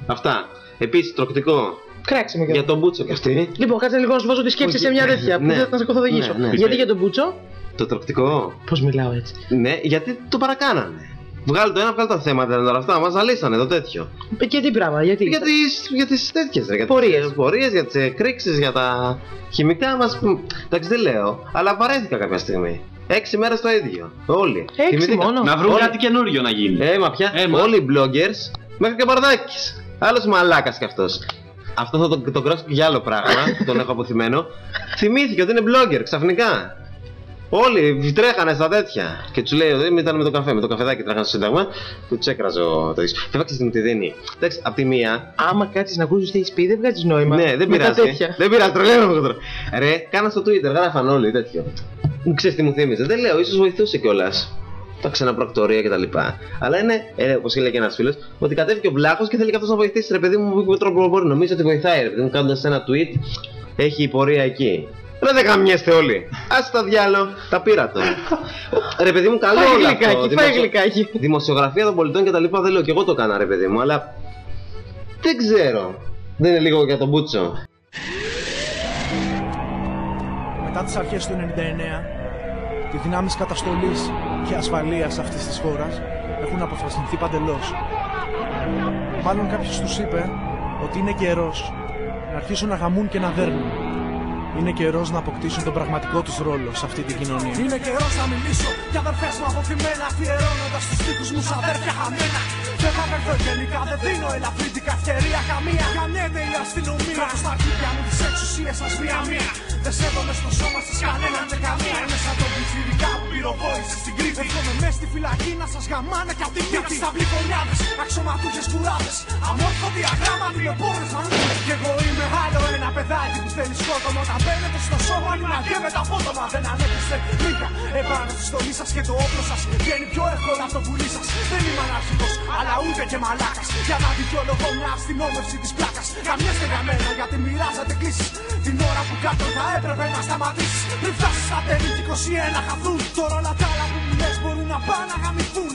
Αυτά. Επίσης, τροκτικό. Κράξε με και Για αυτό. τον Μπούτσο κι αυτή. Λοιπόν, κάτσε λίγο να σου βάζω τη σκέψη σε μια τέτοια που Ναι. δεν θα σε καθοδηγήσω. Ναι, ναι. Γιατί για τον Μπούτσο, Το τροκτικό. πώς μιλάω έτσι; Ναι, γιατί το παρακάνανε. Βγάλει το ένα, βγάλει τα θέματα τώρα αυτά. Μας ζαλίσανε το τέτοιο. Ε, Και τι πράγμα, γιατί. Για τις, για τις τέτοιες, ρε, για Πορείες. τις πορείες, για τις εκρήξεις, για τα χημικά μας, μ, εντάξει δεν λέω, αλλά βαρέθηκα κάποια στιγμή. Έξι μέρες το ίδιο, όλοι. Έξι Θυμηθήκα- μόνο; Να βρουν Όλοι- κάτι καινούριο να γίνει. Ε, μα πια, Ε, μα. όλοι οι bloggers, μέχρι και ο Μπαρδάκης. Άλλος μαλάκας κι αυτός. Αυτό θα τον, τον κράσω και για άλλο πράγμα, τον έχω αποθυμένο. (laughs) Θυμήθηκε ότι είναι blogger ξαφνικά. Όλοι τρέχανε στα τέτοια. Και τους λέει: ότι ήταν με το καφέ, με το καφεδάκι τρέχανε στο Σύνταγμα. Του τσέκραζε ο τέτοιο. Βέβαια, ξέρετε τι μου τη δίνει. Εντάξει, απ' τη μία, Άμα κάτσεις να ακούσεις τι έχεις πει, δεν βγάζεις νόημα. ναι, δεν Με τα πειράζει. τέτοια. Δεν πειράζει, τρελαίνω εγώ τώρα. Ρε, κάνα στο Twitter, γράφαν όλοι τέτοιο. Μου ξέρεις τι μου θύμιζε. Δεν λέω, ίσως βοηθούσε κιόλας. Τα ξεναπροκτορία κτλ. Αλλά είναι, ε, όπως έλεγε και ένας φίλος, ότι κατέβηκε ο Βλάχος και θέλει και αυτός να βοηθήσει. Ρε παιδί μου, με ποιο τρόπο μπορεί. Νομίζω ότι βοηθάει. Ρε παιδί μου, κάνοντας ένα tweet, έχει πορεία εκεί. Ρε δεν γαμιέστε όλοι. Α τα διάλο, τα πήρα τώρα. Ρε παιδί μου, καλό Φάει όλο γλυκάκι, αυτό. φάει Δημοσιο- γλυκάκι. Δημοσιογραφία των πολιτών κτλ. Δεν λέω και εγώ το έκανα, ρε παιδί μου, αλλά δεν ξέρω. Δεν είναι λίγο για τον Μπούτσο. Μετά τις αρχές του 99, οι δυνάμεις καταστολής και ασφαλείας αυτής της χώρας έχουν αποφασιστεί παντελώς. Μάλλον κάποιος τους είπε ότι είναι καιρός να αρχίσουν να γαμούν και να δέρνουν. Είναι καιρός να αποκτήσουν τον πραγματικό τους ρόλο σε αυτή την κοινωνία. Είναι καιρός να μιλήσω για αδερφές μου αποθυμένα. Αφιερώνοντας τους τοίχου μου σαν αδέρφια χαμένα. Δεν θα βρεθώ γενικά, δεν δίνω ελαφρύντικα ευκαιρία καμία. Καμιέται η αστυνομία. Κάτω στα αρχίδια μου τις εξουσίε σα μία-μία. Δεν σέβομαι στο σώμα σας κανέναν και καμία. Είναι σαν τον πιτσιρικά που πυροβόλησε στην Κρήτη. Έρχομαι μες στη φυλακή να σας γαμάνε κι απ' τη μύτη. Στα βλυκονιάδε, αξιωματούχε κουράδες. Αμόρφωτοι αγράμματοι με πόρε μανούλε. Κι εγώ είμαι άλλο ένα παιδάκι που θέλει σκότωμα. Όταν μπαίνετε στο σώμα μου να γέμεται απότομα. Δεν ανέχεστε μήκα επάνω στη στολή σας και το όπλο σας βγαίνει πιο εύκολα από το πουλί σας. Δεν είμαι αναρχικός, αλλά ούτε και μαλάκας. Για να δικαιολογώ μια αστυνόμευση της πλάκας. Καμιέστε για μένα γιατί μοιράζατε κλήσεις. Την ώρα που κάτω θα έπρεπε να σταματήσεις. Πριν φτάσεις στα τέλη του 21 χαθούν. Τώρα όλα τα άλλα που μου λες μπορούν να πάνε να γαμηθούν.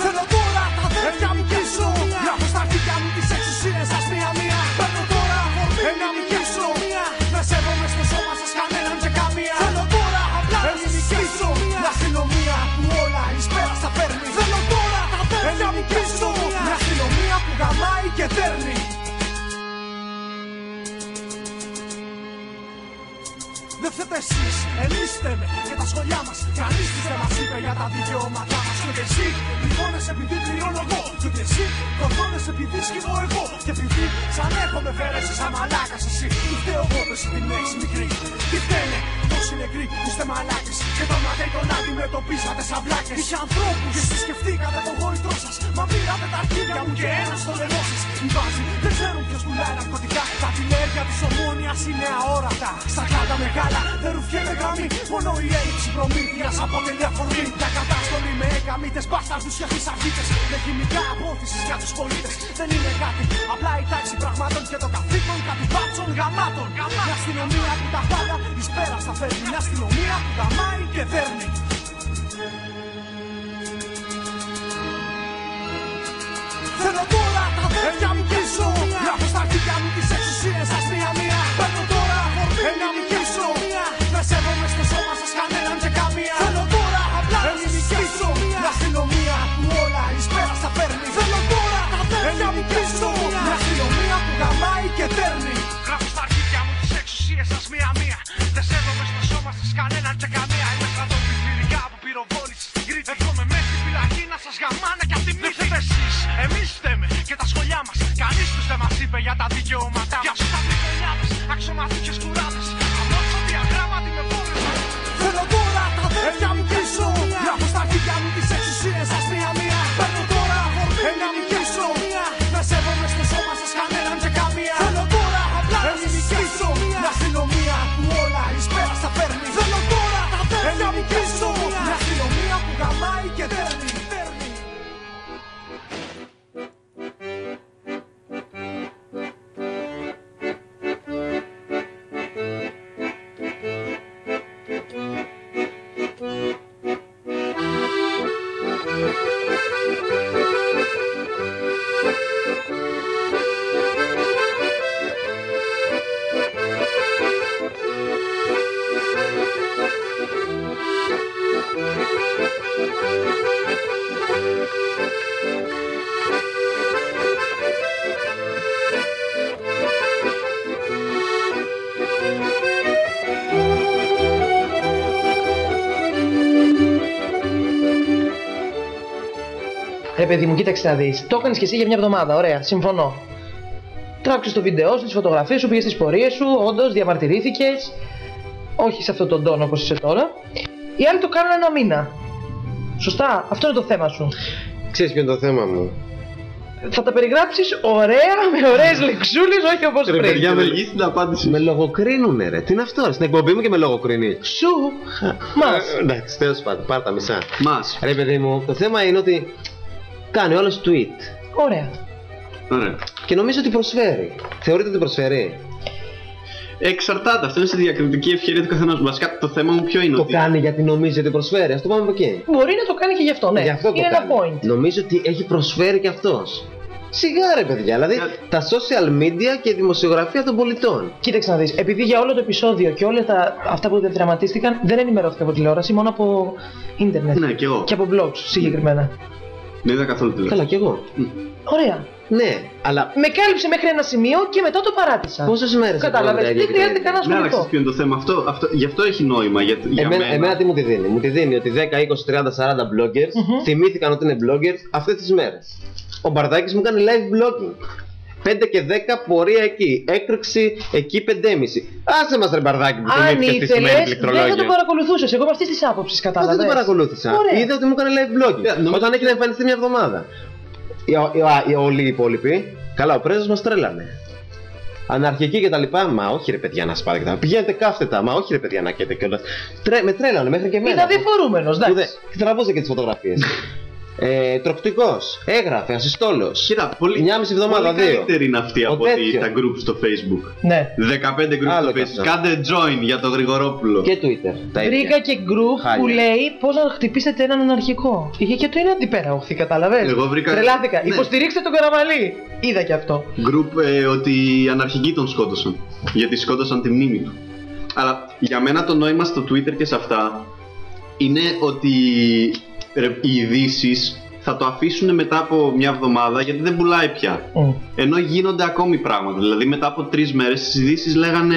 Θέλω τώρα τα αδέρφια μου πίσω Γράφω στα αρχίδια μου Δεν φταίτε εσείς, εμείς φταίμε για τα σχολιά μας. Κανείς τους δεν μας είπε για τα δικαιώματά μας Και ούτε εσύ πληρώνες επειδή πληρώνω εγώ Και ούτε εσύ κορδώνες επειδή σκύβω εγώ. Και επειδή σαν έχουμε φέρεσαι σαν μαλάκας εσύ. Τι φταίω εγώ πες την έχεις μικρή. Τι φταίνε τόσοι νεκροί που είστε μαλάκες. Και το μαντέ τον αντιμετωπίσατε σαν βλάκες. Είχε ανθρώπους και εσείς σκεφτήκατε το γόητρό σας. Μα πήρατε τα αρχίδια μου και ένα στο λαιμό σας. Οι βάζοι δεν ξέρουν ποιος πουλάει ναρκωτικά. Τα τηλέρια της ομόνιας είναι αόρατα. Στα κάτω μεγάλα δεν ρουφιέται γραμμή. Μόνο η έλλειψη προμήθειας αποτελεί αφορμή Για κατάστολη με έκαμητες μπάσταρδους και χρυσαρχίτες Με χημικά απόθυσης για τους πολίτες. Δεν είναι κάτι, απλά η τάξη πραγμάτων και το καθήκον κάτι μπάτσων γαμάτων. Μια αστυνομία που τα πάντα εις πέρα στα φέρνει. Μια αστυνομία που γαμάει και δέρνει. Θέλω τώρα τα αδέρφια μου πίσω Γράφω στα αρχίδια μου αρχίδια μου Ρε παιδί μου, κοίταξε να δεις. Το έκανες και εσύ για μια εβδομάδα. Ωραία, συμφωνώ. Τράβηξε το βίντεο σου, τις φωτογραφίες σου, πήγες στις πορείες σου, όντως διαμαρτυρήθηκες. Όχι σε αυτόν τον τόνο όπως είσαι τώρα. Οι άλλοι το κάνουν ένα μήνα. Σωστά, αυτό είναι το θέμα σου. Ξέρεις ποιο είναι το θέμα μου; Θα τα περιγράψεις ωραία, με ωραίες λεξούλες, όχι όπως Ρε πριν. παιδιά, με, Λογή στην απάντηση. με λογοκρίνουνε ρε. Τι είναι αυτό, στην εκπομπή μου και με λογοκρίνει. Σου, μας. Ε, Εντάξει, τέλος πάντων, πάρ τα μισά. Μας. Ρε παιδί μου, το θέμα είναι ότι κάνει όλο tweet Ωραία. Ωραία. και νομίζω ότι προσφέρει. Θεωρείτε ότι προσφέρει; Εξαρτάται. Αυτό είναι στη διακριτική ευχαίρεια του καθενός. Βασικά το θέμα μου ποιο είναι. Το ότι... κάνει γιατί νομίζει ότι προσφέρει. Α το πάμε από εκεί. Μπορεί να το κάνει και γι' αυτό, ναι. Γι' αυτό το είναι ένα κάνει. point. Νομίζω ότι έχει προσφέρει και αυτός. Σιγά ρε παιδιά, δηλαδή Ε. τα social media και η δημοσιογραφία των πολιτών. Κοίταξε να δεις, επειδή για όλο το επεισόδιο και όλα τα, αυτά που δεν δραματίστηκαν δεν ενημερώθηκα από τηλεόραση, μόνο από ίντερνετ. Ναι, και εγώ. Και από blogs συγκεκριμένα. Δεν είδα καθόλου τηλεόραση. Καλά κι εγώ. Ωραία. Ναι, αλλά Με κάλυψε μέχρι ένα σημείο και μετά το παράτησα. πόσες μέρες Κατάλαβες. Δεν χρειάζεται καν να Ναι, αλλά ασχοληθώ. ξέρεις ποιο είναι το θέμα. Αυτό, αυτό, γι' αυτό έχει νόημα. Για, για Εμένα, μένα. εμένα τι μου τη δίνει. Μου τη δίνει ότι 10, 20, 30, 40 bloggers Μμμ. θυμήθηκαν ότι είναι bloggers αυτές τις μέρες. Ο Μπαρδάκης μου κάνει live blogging. 5 και 10 πορεία εκεί. Έκρηξη εκεί 5,5. Άσε μας ρε Μπαρδάκη που Αν θυμήθηκε στη ήθελες, σημερινή δεν θα ηλεκτρολόγια. το παρακολουθούσες. Εγώ με αυτής της άποψης Μα κατάλαβα. δεν το παρακολούθησα; Ωραία. Είδα ότι μου έκανε live blogging. Ε, νομίζω Όταν έχει να εμφανιστεί μια εβδομάδα. Οι, οι, οι, όλοι οι υπόλοιποι, καλά, ο πρέσβης μας τρέλανε. Αναρχική και τα λοιπά, μα όχι ρε παιδιά να σπάτε και τα λοιπά. Πηγαίνετε καύτετα, μα όχι ρε παιδιά να καίτε κιόλας. Τρέ, με τρέλανε μέχρι και εμένα. Ήταν διφορούμενο, Που δεν- εντάξει. Και τραβούσε και τις φωτογραφίες. (laughs) ε, Τροκτικό, έγραφε, ασυστόλος. Κοίτα, πολύ, Μια μισή εβδομάδα, πολύ δύο. καλύτερη είναι αυτή Ο από ότι τέτοιος. τα group στο facebook. Ναι. 15 group Άλλο στο κι facebook. αυτό. Κάντε join για το Γρηγορόπουλο. Και Twitter. Τα ίδια. Βρήκα και group Χάλια. που λέει πώς να χτυπήσετε έναν αναρχικό. Είχε και το είναι αντιπέρα, κατάλαβες; Εγώ βρήκα- Τρελάθηκα. Ναι. Υποστηρίξτε τον καραμαλί. Είδα και αυτό. Group ε, ότι οι αναρχικοί τον σκότωσαν. Γιατί σκότωσαν τη μνήμη του. Αλλά για μένα το νόημα στο Twitter και σε αυτά είναι ότι ρε, οι ειδήσεις θα το αφήσουν μετά από μια εβδομάδα γιατί δεν πουλάει πια. Μμ. Ενώ γίνονται ακόμη πράγματα. Δηλαδή μετά από τρεις μέρες τι ειδήσει λέγανε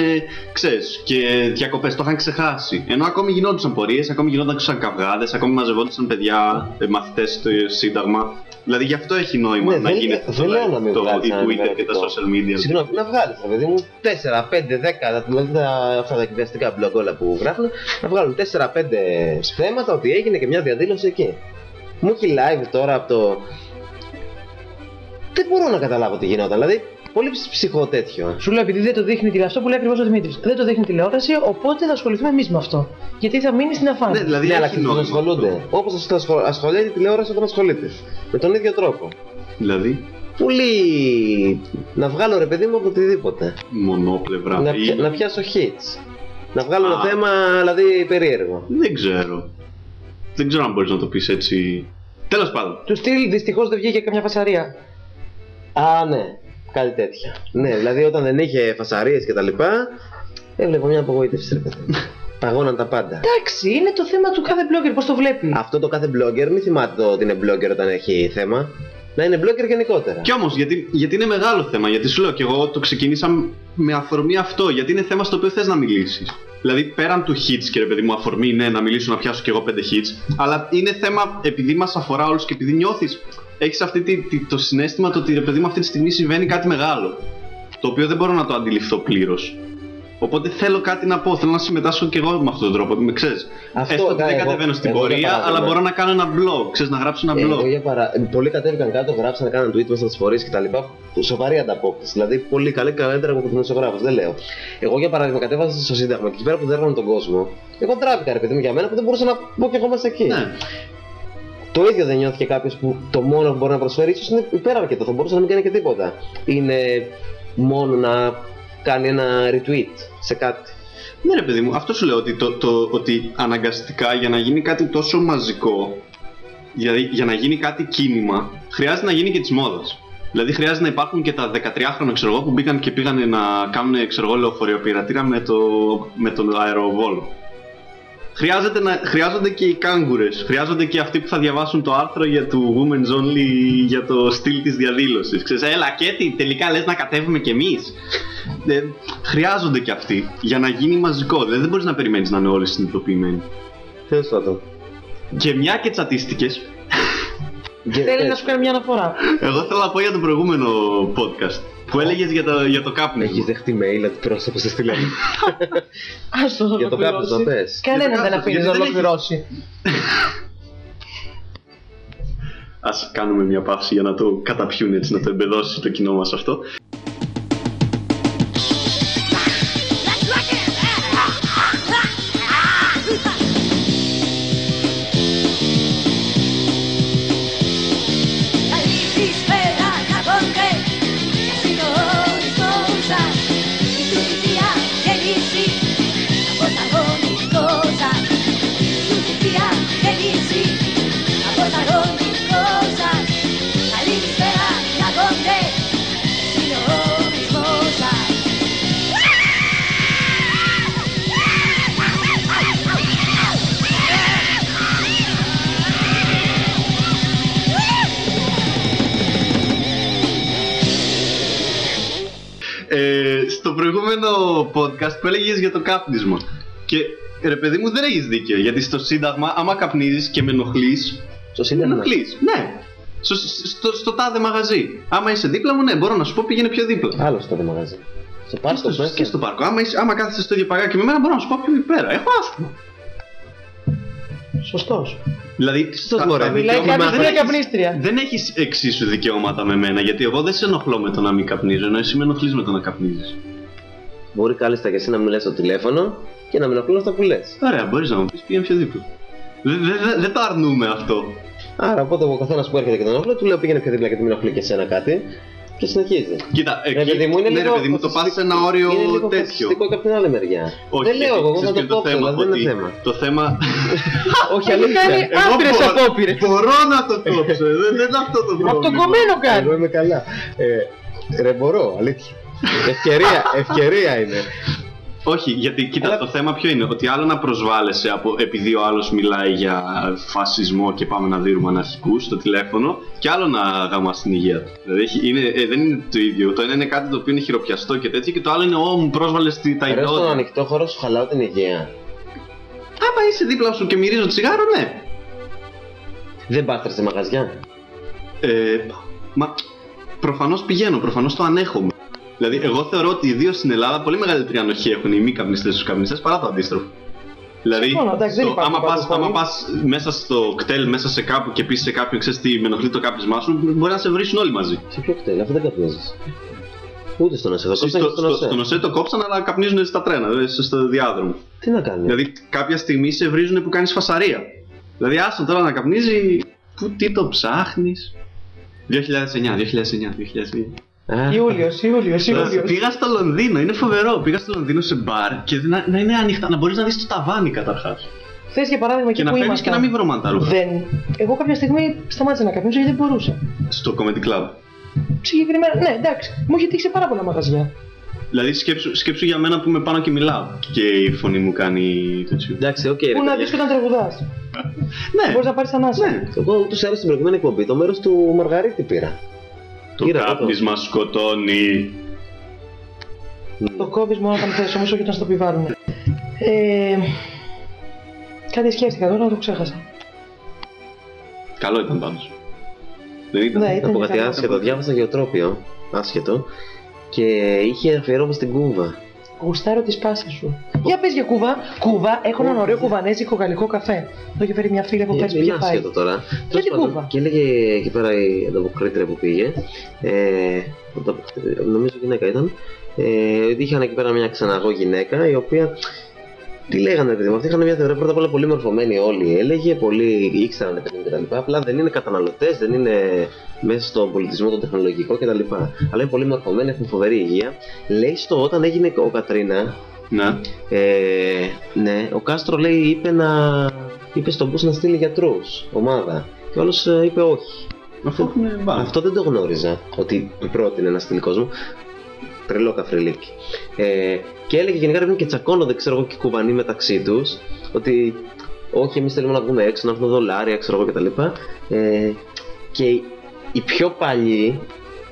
ξέρεις και διακοπές, το είχαν ξεχάσει. Ενώ ακόμη γινόντουσαν πορείες, ακόμη γινόντουσαν καυγάδες, ακόμη μαζευόντουσαν παιδιά, μαθητές στο Σύνταγμα. Δηλαδή γι' αυτό έχει νόημα Ναι, να δεν- γίνεται δεν λέω να μην το, βγάλεις η ένα Twitter και ενημερωτικό. τα social media. Συγγνώμη, να βγάλεις, παιδί μου, 4, 5, 10, δηλαδή τα, αυτά τα εκβιαστικά blog όλα που γράφουν, να βγάλουν 4-5 θέματα ότι έγινε και μια διαδήλωση εκεί. Μου έχει live τώρα από το. Δεν μπορώ να καταλάβω τι γινόταν. Δηλαδή, πολύ ψυχό τέτοιο. Σου λέω επειδή δεν το δείχνει τηλεόραση, αυτό που λέει ακριβώς ο Δημήτρης. Δεν το δείχνει τηλεόραση, οπότε θα ασχοληθούμε εμείς με αυτό. Γιατί θα μείνει στην αφάνεια. Ναι, δηλαδή ναι, αλλά έχει και νόημα. ασχολούνται. Όπως ασχολείται η τηλεόραση όταν ασχολείται. Με τον ίδιο τρόπο. Δηλαδή, Πολύ. Να βγάλω ρε παιδί μου από οτιδήποτε. μονόπλευρα. Να, ή- πια- να πιάσω hits. Να βγάλω ένα Α. θέμα δηλαδή περίεργο. Δεν ξέρω. Δεν ξέρω αν μπορείς να το πεις έτσι. Τέλος πάντων. Του στυλ δυστυχώς δεν βγήκε καμιά φασαρία. Α, ναι. Κάτι τέτοια. ναι, δηλαδή όταν δεν είχε φασαρίες και τα λοιπά, έβλεπα μια απογοήτευση ρε παιδί. μου. (laughs) Παγώναν τα πάντα. Εντάξει, είναι το θέμα του κάθε blogger, πώς το βλέπει. Αυτό το κάθε blogger, μην θυμάται το ότι είναι blogger όταν έχει θέμα. Να είναι blogger γενικότερα. Κι όμως, γιατί, γιατί είναι μεγάλο θέμα. Γιατί σου λέω και εγώ το ξεκίνησα με αφορμή αυτό. Γιατί είναι θέμα στο οποίο θες να μιλήσεις. Δηλαδή, πέραν του hits και ρε παιδί μου, αφορμή είναι να μιλήσω να πιάσω κι εγώ 5 hits. Αλλά είναι θέμα επειδή μας αφορά όλους και επειδή νιώθεις. Έχεις αυτή τη, τη- το συνέστημα το ότι ρε παιδί μου αυτή τη στιγμή συμβαίνει κάτι μεγάλο. Το οποίο δεν μπορώ να το αντιληφθώ πλήρως. Οπότε θέλω κάτι να πω, θέλω να συμμετάσχω κι εγώ με αυτόν τον τρόπο. Με ξέρεις. Αυτό, Έστω ότι κα- δεν εγώ- κατεβαίνω στην εγώ, για πορεία, παράδειγμα. αλλά μπορώ να κάνω ένα blog. Ξέρεις, να γράψω ένα Ε, blog. εγώ για παρα... Πολλοί κατέβηκαν κάτω, γράψαν, κάναν tweet μέσα στις πορείε κτλ. Σοβαρή ανταπόκριση. Δηλαδή, πολύ καλή, καλύτερα από τον δημοσιογράφο. Δεν λέω. Εγώ για παράδειγμα κατέβασα στο Σύνταγμα και εκεί πέρα που δέρνανε τον κόσμο, εγώ τράβηκα ρε παιδί μου για μένα που δεν μπορούσα να μπω κι εγώ μέσα εκεί. Ναι. Το ίδιο δεν νιώθηκε κάποιος που το μόνο που μπορεί να προσφέρει, ίσως είναι υπεραρκετό, θα μπορούσε να μην κάνει και τίποτα. Είναι μόνο να κάνει ένα retweet σε κάτι. Ναι, ρε παιδί μου, αυτό σου λέω ότι, το, το, ότι αναγκαστικά για να γίνει κάτι τόσο μαζικό Δηλαδή, για να γίνει κάτι κίνημα, χρειάζεται να γίνει και της μόδας. Δηλαδή, χρειάζεται να υπάρχουν και τα 13χρονα ξέρω εγώ, που μπήκαν και πήγαν να κάνουν ξέρω εγώ, λεωφορειοπειρατήρα με, το, με τον αεροβόλο. Χρειάζεται να, χρειάζονται και οι κάγκουρες, χρειάζονται και αυτοί που θα διαβάσουν το άρθρο για το Women's Only για το στυλ της διαδήλωσης. Ξέρεις, έλα Κέτι, τελικά λες να κατέβουμε κι εμείς. Ε, χρειάζονται και αυτοί για να γίνει μαζικό. Δηλαδή, δεν μπορείς να περιμένεις να είναι όλοι συνειδητοποιημένοι. Τέλος πάντων. Και μια και τσατίστηκες, Θέλει να σου κάνει μια αναφορά. εγώ θέλω να πω για το προηγούμενο podcast που έλεγες για το, για το κάπνισμα. Έχεις δεχτεί mail από πρόσωπο σε στείλε. Άστο (laughs) να Για το ολοκληρώσει. κάπνισμα, πες. Κανέναν Για το δεν αφήνει κάπνισμα, να γιατί δεν ολοκληρώσει. Ας κάνουμε μια παύση για να το καταπιούν έτσι, να το εμπεδώσει το κοινό μας αυτό. Στο προηγούμενο podcast που έλεγες για το κάπνισμα. Και ρε παιδί μου δεν έχεις δίκιο, γιατί στο Σύνταγμα άμα καπνίζεις και με ενοχλείς, Στο με σύνταγμα. ενοχλείς. Ναι. Στο, στο, στο τάδε μαγαζί. Άμα είσαι δίπλα μου, ναι, μπορώ να σου πω πήγαινε πιο δίπλα. Άλλο στο μαγαζί. Στο Και πάρκο στο, μέσα. και στο πάρκο. Άμα, είσαι, άμα κάθεσαι στο ίδιο παγάκι με μένα, μπορώ να σου πω πιο πέρα. Έχω άσθημα. Σωστός. Δηλαδή, Σωστός, τα- μωρέ. τα Μιλάει δικαιώματα κάποιος δεν που είναι έχεις- καπνίστρια. Δεν έχεις εξίσου δικαιώματα με μένα, γιατί εγώ δεν σε ενοχλώ με το να μην καπνίζω, ενώ εσύ με ενοχλείς με το να καπνίζεις. Μπορεί κάλλιστα και εσύ να μιλάς στο τηλέφωνο και να μην ενοχλούν αυτά που λες. Ωραία, μπορείς να μου πεις πήγαινε πιο δίπλα. Δεν δε, δε, δεν το αρνούμε αυτό. Άρα, οπότε ο καθένας που έρχεται και τον ενοχλεί, του λέω πήγαινε πιο δίπλα γιατί μην ενοχλεί και εσένα κάτι. Και συνεχίζει. Κοίτα, Ρε εκεί, παιδί μου, είναι ναι, λίγο ρε παιδί μου, το πας σε ένα όριο είναι λίγο τέτοιο. φασιστικό και από την άλλη μεριά. Όχι, δεν λέω γιατί εγώ, εγώ θα ξέρεις το ποιο είναι πω θέμα, δεν είναι ότι θέμα. Το θέμα. (laughs) Όχι, αλήθεια. κάνει Εγώ άπειρες μπορώ- απόπειρες. Μπορώ να το κόψω, δεν, δεν είναι αυτό το πρόβλημα. Από το κομμένο Εγώ κάνει. είμαι καλά. Ε, ρε μπορώ, αλήθεια. Ευκαιρία, ευκαιρία είναι. Όχι, γιατί κοίτα, Αλλά- το θέμα ποιο είναι, ότι άλλο να προσβάλλεσαι από, επειδή ο άλλος μιλάει για φασισμό και πάμε να δίνουμε αναρχικούς στο τηλέφωνο και άλλο να γαμά την υγεία του. Δηλαδή έχει- είναι, ε, δεν είναι το ίδιο. Το ένα είναι κάτι το οποίο είναι χειροπιαστό και τέτοιο και το άλλο είναι «Ω, μου πρόσβαλες τη- τα Ρε στον ιδεώδη». ανοιχτό χώρο σου χαλάω την υγεία. Άμα είσαι δίπλα σου και μυρίζω τσιγάρο, ναι. Δεν πάθρε σε μαγαζιά. Ε, μα προφανώς πηγαίνω, προφανώς το ανέχομαι. Δηλαδή, εγώ θεωρώ ότι ιδίω στην Ελλάδα πολύ μεγαλύτερη ανοχή έχουν οι μη καπνιστές στους καπνιστές παρά το αντίστροφο. Δηλαδή, Συμφωνώ, εντάξει, δεν στο- υπάρχει άμα, πας, παντού άμα πας μέσα στο κτέλ, μέσα σε κάπου και πεις σε κάποιον, ξέρεις τι, με ενοχλεί το κάπνισμά σου, μπορεί να σε βρίσουν όλοι μαζί. Σε ποιο κτέλ, αφού δεν καπνίζεις. Ούτε στον ΑΣΕ. Θα Στο, κόψανε και στο, στον στον ΑΣΕ. ΟΣΕ το κόψαν, αλλά καπνίζουν στα τρένα, δηλαδή στο- στο διάδρομο. Τι να κάνει; Δηλαδή, κάποια στιγμή σε βρίζουν που κάνεις φασαρία. Δηλαδή, άστο τώρα να καπνίζει. Πού, τι το ψάχνεις; 2009, 2009, 2009. Α, Ιούλιος, Ιούλιος, Ιούλιος. Πήγα στο Λονδίνο, είναι φοβερό. Πήγα στο Λονδίνο σε μπαρ και να, να είναι ανοιχτά, να μπορείς να δεις το ταβάνι καταρχάς. Θες για παράδειγμα Και εκεί να που φέρνει ήμασταν. και να μην βρωμάνε τα ρούχα. Δεν. Εγώ κάποια στιγμή σταμάτησα να καπνίζω γιατί δεν μπορούσα. Στο Comedy Club. Συγκεκριμένα, ναι, εντάξει. Μου έχει τύχει σε πάρα πολλά μαγαζιά. Δηλαδή σκέψου, σκέψου για μένα που είμαι πάνω και μιλάω. Και η φωνή μου κάνει τέτοιο. Εντάξει, οκ. ρε Πού να παιδιά. δεις όταν τραγουδάς. Ναι, Μπορείς να πάρεις ανάσα. ναι. Εγώ ούτως ή άλλως στην προηγούμενη εκπομπή το μέρος του Μαργαρίτη πήρα. Το Κοίτα, κάπνισμα σκοτώνει. Το κόβεις μόνο όταν θες, όμως όχι όταν στο επιβάλλουν. Ε, κάτι σκέφτηκα τώρα, το ξέχασα. Καλό ήταν πάντως. Δεν ήταν. Ναι, Να ήταν πω κάτι καλό. άσχετο. Διάβασα Γεωτρόπιο. Άσχετο. Και είχε αφιερώμα στην Κούβα. Γουστάρω τη σπάσα σου. Για πες για Κούβα. Κούβα, έχω έναν ωραίο κουβανέζικο γαλλικό καφέ. Το έχει φέρει μια φίλη από Είναι πέρσι που είναι είχε πάει. άσχετο τώρα. Τέλος την πάντων, Κούβα. Και έλεγε εκεί πέρα η ανταποκρίτρια που πήγε. Ε, αντα- νομίζω γυναίκα ήταν. Ε, ότι είχαν εκεί πέρα μια ξαναγώ γυναίκα η οποία. Τι λέγανε, παιδί μου, αυτοί είχαν μια θεωρία πρώτα απ' όλα πολύ μορφωμένοι όλοι. Έλεγε, πολύ ήξεραν παιδί μου κτλ. Απλά δεν είναι καταναλωτές, δεν είναι μέσα στον πολιτισμό, τον τεχνολογικό κτλ. Αλλά είναι πολύ μορφωμένοι, έχουν φοβερή υγεία. Λέει στο όταν έγινε ο Κατρίνα, Ναι. ε, ναι, ο Κάστρο λέει είπε, να, είπε στον Μπούς να στείλει γιατρούς, ομάδα. Και ο άλλος ε, είπε όχι. Αυτό έχουν βάλει. Αυτό δεν το γνώριζα, ότι του πρότεινε ένας τηλικό μου. Τρελό καφριλίκι. Ε, και έλεγε γενικά ρε παιδί μου, και τσακώνονται, ξέρω εγώ, και κουβανοί μεταξύ τους. Ότι όχι, εμείς θέλουμε να βγούμε έξω, να έχουμε δολάρια, ξέρω εγώ κτλ. Ε, και οι πιο παλιοί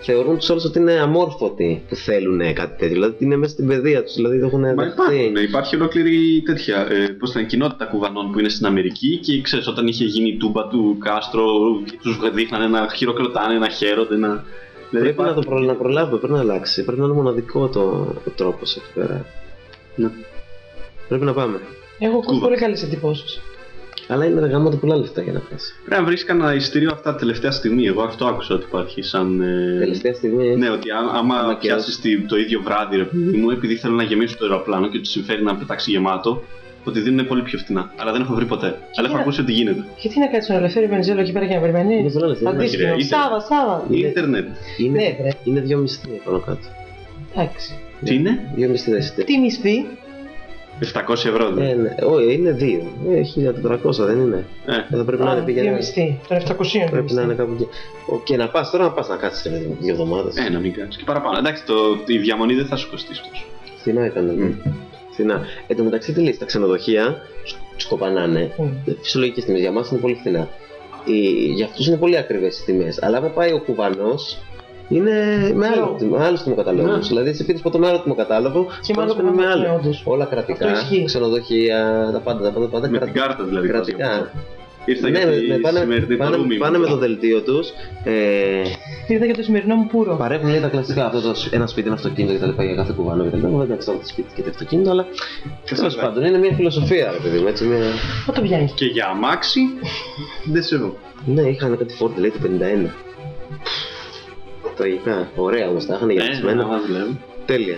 θεωρούν τους όλους ότι είναι αμόρφωτοι που θέλουν κάτι τέτοιο. Δηλαδή ότι είναι μέσα στην παιδεία τους. Δηλαδή το έχουν Μα δεχτεί. υπάρχουν, υπάρχει ολόκληρη τέτοια ε, πώς θα είναι, κοινότητα κουβανών που είναι στην Αμερική και ξέρεις όταν είχε γίνει η τούμπα του Κάστρο, τους δείχνανε να χειροκροτάνε, να χαίρονται. Να... Δηλαδή, Πρέπει να το υπάρχει- προ... να προλάβουμε, πρέπει να αλλάξει. Πρέπει να είναι μοναδικό το, ο τρόπος εκεί πέρα. Ναι. Πρέπει να πάμε. Έχω ακούσει Κούβα. πολύ καλές εντυπώσεις. Αλλά είναι γάμο πολλά λεφτά για να πας. Πρέπει να βρεις κανένα ειστήριο αυτά τελευταία στιγμή. Εγώ αυτό άκουσα ότι υπάρχει σαν. ε, Τελευταία στιγμή. Ναι, ότι α- άμα Άμα και πιάσεις το ίδιο βράδυ, ρε παιδί μου, επειδή θέλουν να γεμίσουν το αεροπλάνο και του συμφέρει να πετάξει γεμάτο, ότι δίνουν πολύ πιο φτηνά. Αλλά δεν έχω βρει ποτέ. Αλλά έχω να- ακούσει ότι γίνεται. Γιατί να κάτσει στον Ελευθέρη Βενιζέλο εκεί πέρα και να Είναι περιμένει. πολλά λεφτά. είναι Αντίστοιχο. είτε- Σάβα, Σάβα. Είναι- Ιντερνετ. Είναι, Ναι, βρε. είναι δύο μισθοί πάνω κάτω. Εντάξει. Τι είναι; Δύο μισθοί δεν είστε. Τι μισθή. 700 ευρώ Ε, δηλαδή. ναι. Όχι, είναι δύο. Ε, 1400 δεν είναι. Ε, Εδώ πρέπει να Α, είναι δύο πήγαινε. μισθή. Των 700 Πρέπει να είναι κάπου εκεί. Ο, Και να πας τώρα να πας να κάτσεις δύο εβδομάδες. ε, να μην κάνει. Και παραπάνω. Εντάξει, το, η διαμονή δεν θα σου κοστίσει τόσο. Φθηνά ήταν. ναι. Φθηνά. Εν τω μεταξύ τι λέει, στα ξενοδοχεία του κοπανάνε. Μμ. Φυσιολογικέ τιμές για μας είναι πολύ φθηνά. Οι- Για αυτούς είναι πολύ ακριβές οι τιμές. Αλλά άμα πάει ο κουβανός, είναι με άλλο, Ναι. με άλλο τιμοκατάλογο. Ναι. Δηλαδή, σε πήρες ποτέ με άλλο τιμοκατάλογο, Και πας μάλλον με άλλο. ναι, όντως. Όλα κρατικά, Αυτό ισχύει. ξενοδοχεία, τα πάντα, τα πάντα, τα πάντα Με κρατικά. την κάρτα δηλαδή. πας για Κρατικά. Αυτό. Ήρθα Ναι, για τη ναι, πάνε, σημερινή πάνε, το rooming. πάνε με το δελτίο τους. Ε, Ήρθα για το σημερινό μου πουρο. παρέχουν λέει τα κλασικά. Αυτό το, ένα σπίτι, ένα αυτοκίνητο κτλ. για κάθε κουβανό κτλ. Εγώ δεν ξέρω το σπίτι και το αυτοκίνητο, αλλά τέλος βέβαια. πάντων είναι μια φιλοσοφία, ρε παιδί μου. Έτσι, μια... Πού το πιάνει. Και για αμάξι, δεν σε δω. Ναι, είχαν κάτι φόρτι, λέει το 51. Τραγικά. Ωραία όμως, τα είχαν Ε, γυαλισμένα. να βλέπω. Τέλεια.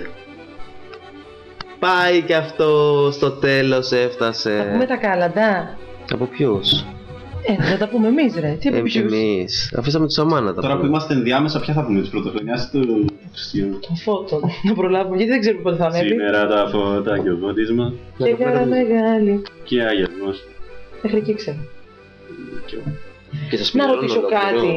Πάει και αυτό στο τέλος Θα πούμε έφτασε. τα κάλαντα. Από ποιους; Ε, θα τα πούμε εμείς, ρε. Τι από Ε, ποιους. εμείς. Αφήσαμε τους Αμάνα τα Τώρα που πούμε. είμαστε ενδιάμεσα, ποια θα πούμε τη πρωτοχρονιάς του Χριστιανού. Φώτο. Να προλάβουμε, γιατί δεν ξέρουμε πότε θα ανέβει. Σήμερα τα φώτα και ο φώτισμα Και καλά μεγάλη. και αγιασμό. Μέχρι εκεί ξέρω. Και σας Να πληρώνω ρωτήσω ολόκληρο. κάτι.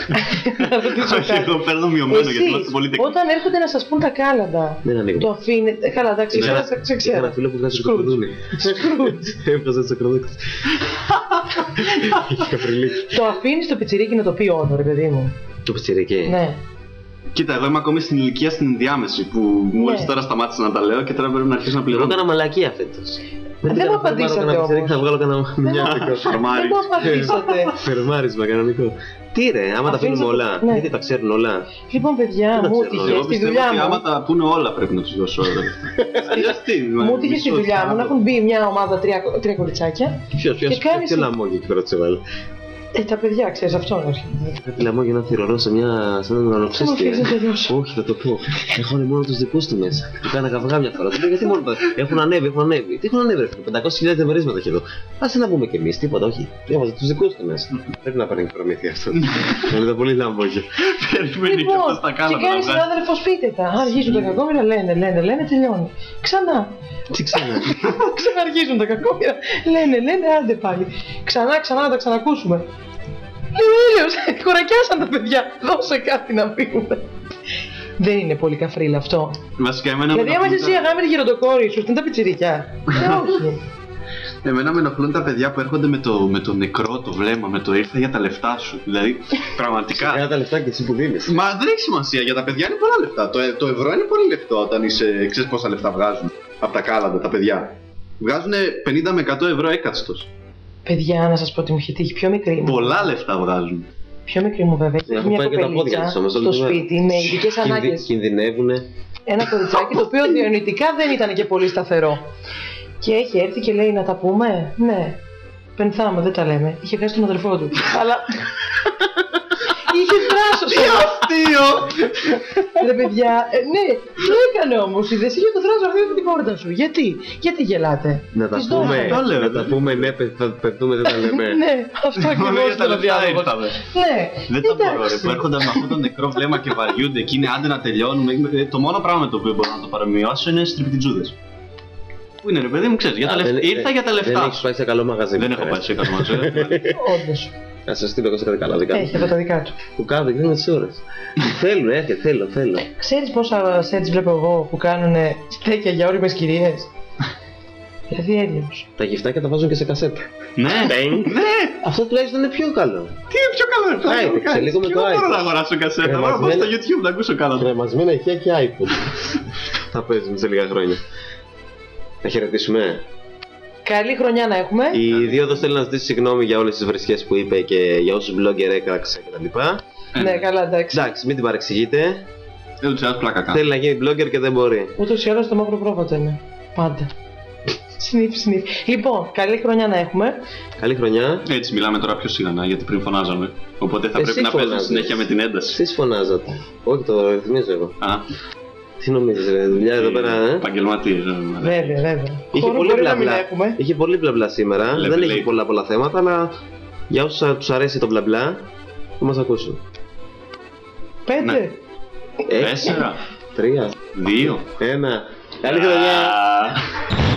(laughs) Να ρωτήσω Όχι, εγώ κάτι. παίρνω μειωμένο γιατί είμαστε Εσείς, πολύ τεχνικοί. όταν έρχονται να σας πούν τα κάλαντα, Δεν ανοίγω. το αφήνετε. Καλά, εντάξει, Είχα ξέρω, ένα- σε Είχα ξέρω. ένα φίλο που βγάζει Σκρούτζ. κροκοδούλι. (laughs) Έβγαζε το κροκοδούλι. (laughs) Το αφήνεις το πιτσιρίκι να το πει όλο, ρε παιδί μου. Το πιτσιρίκι. Ναι. Κοίτα, εγώ είμαι ακόμη στην ηλικία στην ενδιάμεση που μόλι τώρα σταμάτησα να τα λέω και τώρα πρέπει να αρχίσω να Εγώ πληρώνω. έκανα μαλακία φέτος. Δεν μου πήγα να απαντήσατε πάρω κανένα όμως. πιτσιρίκι, Θα βγάλω κανένα μια Δεν μου (laughs) απαντήσατε. (laughs) Φερμάρισμα κανονικό. Τι ρε, άμα τα Αφήνεις αφήνουμε το- όλα. ναι. Γιατί τα ξέρουν όλα; Λοιπόν, παιδιά, Δεν τα μου ξέρω. τύχε Εγώ στη πιστεύω δουλειά ότι άμα μου. τα πούνε όλα πρέπει να τους δώσω όλα τα (laughs) λεφτά. Αλλιώς τι, Μου τύχε στη μισό δουλειά μου να λεπτό. έχουν μπει μια ομάδα τρία, τρία κοριτσάκια. Ποιος, ποιος, Και κάνεις- ποιο λαμόγιο εκεί πέρα τους έβαλε; Ε, τα παιδιά, ξέρεις αυτό όχι. Κάτι λαμόγιο να θηρορώ σε μια. σαν έναν Θα μου ουρανοξύστη. αφήσει να τελειώσω. Όχι, θα το πω. Έχουν μόνο τους δικούς του μέσα. Του κάνα καυγά μια φορά. Του λέω γιατί μόνο τα. Έχουν ανέβει, έχουν ανέβει. Τι έχουν ανέβει, ρε φίλε. 500.000 εμερίσματα έχει εδώ. Α να πούμε κι εμείς, τίποτα, όχι. Έβαζε τους δικούς του μέσα. Πρέπει να πάρει και προμήθεια αυτό. Να είναι πολύ λαμόγιο. Περιμένει και Λοιπόν, αυτός τα και κάνω. κάνει συνάδελφος πείτε τα. Αρχίζουν τα κακόμοιρα, λένε, λένε, λένε, τελειώνει. Ξανά. Τι ξανά. (laughs) Ξαναρχίζουν τα κακόμοιρα. Λένε, λένε, άντε πάλι. Ξανά, ξανά να τα ξανακούσουμε. Λέει ο ήλιος, (laughs) κορακιάσαν τα παιδιά. Δώσε κάτι να πίνουμε. Δεν είναι πολύ καφρίλα αυτό. Βασικά, εμένα με Δηλαδή, άμα είσαι ενοχλούν εσύ αγάμερη γεροντοκόρη σου, είναι τα πιτσιρικιά. Ε, (laughs) όχι. τα- Εμένα με ενοχλούν τα παιδιά που έρχονται με το, με το νεκρό το βλέμμα, με το ήρθα για τα λεφτά σου. Δηλαδή, (laughs) πραγματικά. Κάνα τα λεφτά και εσύ που δίνεις. Μα δεν έχει σημασία, για τα παιδιά είναι πολλά λεφτά. Το, ε- το ευρώ είναι πολύ λεφτό όταν είσαι, ξέρεις πόσα λεφτά βγάζουν από τα κάλαντα τα παιδιά. Βγάζουν 50 με 100 ευρώ έκατστος. Παιδιά, να σας πω ότι μου είχε τύχει πιο μικρή μου. Πολλά λεφτά βγάζουν. Πιο μικρή μου βέβαια. Έχει Έχω μια πάει και τα πόδια κοπελίτσα του όμως. στο σπίτι με ειδικές ανάγκες. Κινδυνεύουνε. Ένα κοριτσάκι το οποίο διανοητικά δεν ήταν και πολύ σταθερό. Και έχει έρθει και λέει να τα πούμε; Ναι. Πενθάμε, δεν τα λέμε. Είχε χάσει τον αδελφό του. Αλλά. (laughs) Είχε δράσο. Τι αστείο! Ρε παιδιά, ε, ναι, το έκανε όμως. Είδες, είχε το δράσο αυτή την πόρτα σου. Γιατί, γιατί γελάτε; Να τα Τις πούμε. δώσαμε. Το λέω, Να τα δεν- πούμε, ναι, παι- θα πετούμε, δεν τα (laughs) λέμε. Ναι, αυτό Μόνο ακριβώς για τα ήταν ο λεφτά διάλογο. ήρθαμε. Ναι, Δεν τα μπορώ, ρε. εντάξει. Που έρχονται με αυτό το νεκρό βλέμμα και βαριούνται και είναι άντε να τελειώνουμε. Ε, Το μόνο πράγμα με το οποίο μπορώ να το παρομοιώσω είναι στριπτιτζούδε. Πού είναι, ρε παιδί μου, ξέρεις. Για τα Α, λεφτά. δεν- Ήρθα για τα Δεν λεφτά. έχεις πάει σε καλό μαγαζί. Δεν που έχω φέρες. πάει σε καλό μαζί. Όντως. Να σας στείλω εγώ σε κάτι καλά δικά Έχει μου. από τα δικά του. Που κάνετε και με τις ώρες. θέλω, έρχεται, θέλω, θέλω. Ξέρεις πόσα σετς βλέπω εγώ που κάνουν στέκια για όριμες κυρίες; Δηλαδή έλλειμμα. Τα γυφτάκια τα βάζουν και σε κασέτα. Ναι, Bang. ναι. Αυτό τουλάχιστον είναι πιο καλό. Τι είναι πιο καλό αυτό. Άιτε, αυτό σε λίγο με Και το εγώ μπορώ iPod. να αγοράσω κασέτα. Μπορώ να πάω Κρεμασμένα. στο YouTube να ακούσω καλά. Κρεμασμένα ηχεία και iPod. θα παίζουν σε λίγα χρόνια. Να χαιρετήσουμε. Καλή χρονιά να έχουμε. Η Δίωδο θέλει να ζητήσει συγγνώμη για όλες τις βρισχές που είπε και για όσους blogger έκραξε κτλ. Ναι, καλά, εντάξει. Εντάξει, μην την παρεξηγείτε. Δεν τους άλλου πλάκα κάνω. Θέλει να γίνει blogger και δεν μπορεί. Ούτως ή άλλως το μαύρο πρόβατο είναι. Πάντα. Συνήθι, συνήθι. Λοιπόν, καλή χρονιά να έχουμε. Καλή χρονιά. Έτσι μιλάμε τώρα πιο σιγανά γιατί πριν φωνάζαμε. Οπότε θα Εσύ πρέπει να παίζουν φωνάζεις. συνέχεια με την ένταση. Εσείς φωνάζατε. Όχι, το ρυθμίζω εγώ. Α, Τι νομίζεις, ρε, δουλειά εδώ πέρα, ε; επαγγελματίες. Βέβαια, βέβαια. Είχε Χώρο πολύ μπορεί μπλα να μην μπλα. έχουμε. Είχε πολύ μπλα μπλα σήμερα. Λέμε, δεν λέει. έχει πολλά πολλά θέματα, αλλά για όσου τους αρέσει το μπλα μπλα, θα μας ακούσουν. Πέντε. Ναι. Έξι, Τέσσερα, τρία, δύο. ένα. Καλή χρονιά. Α,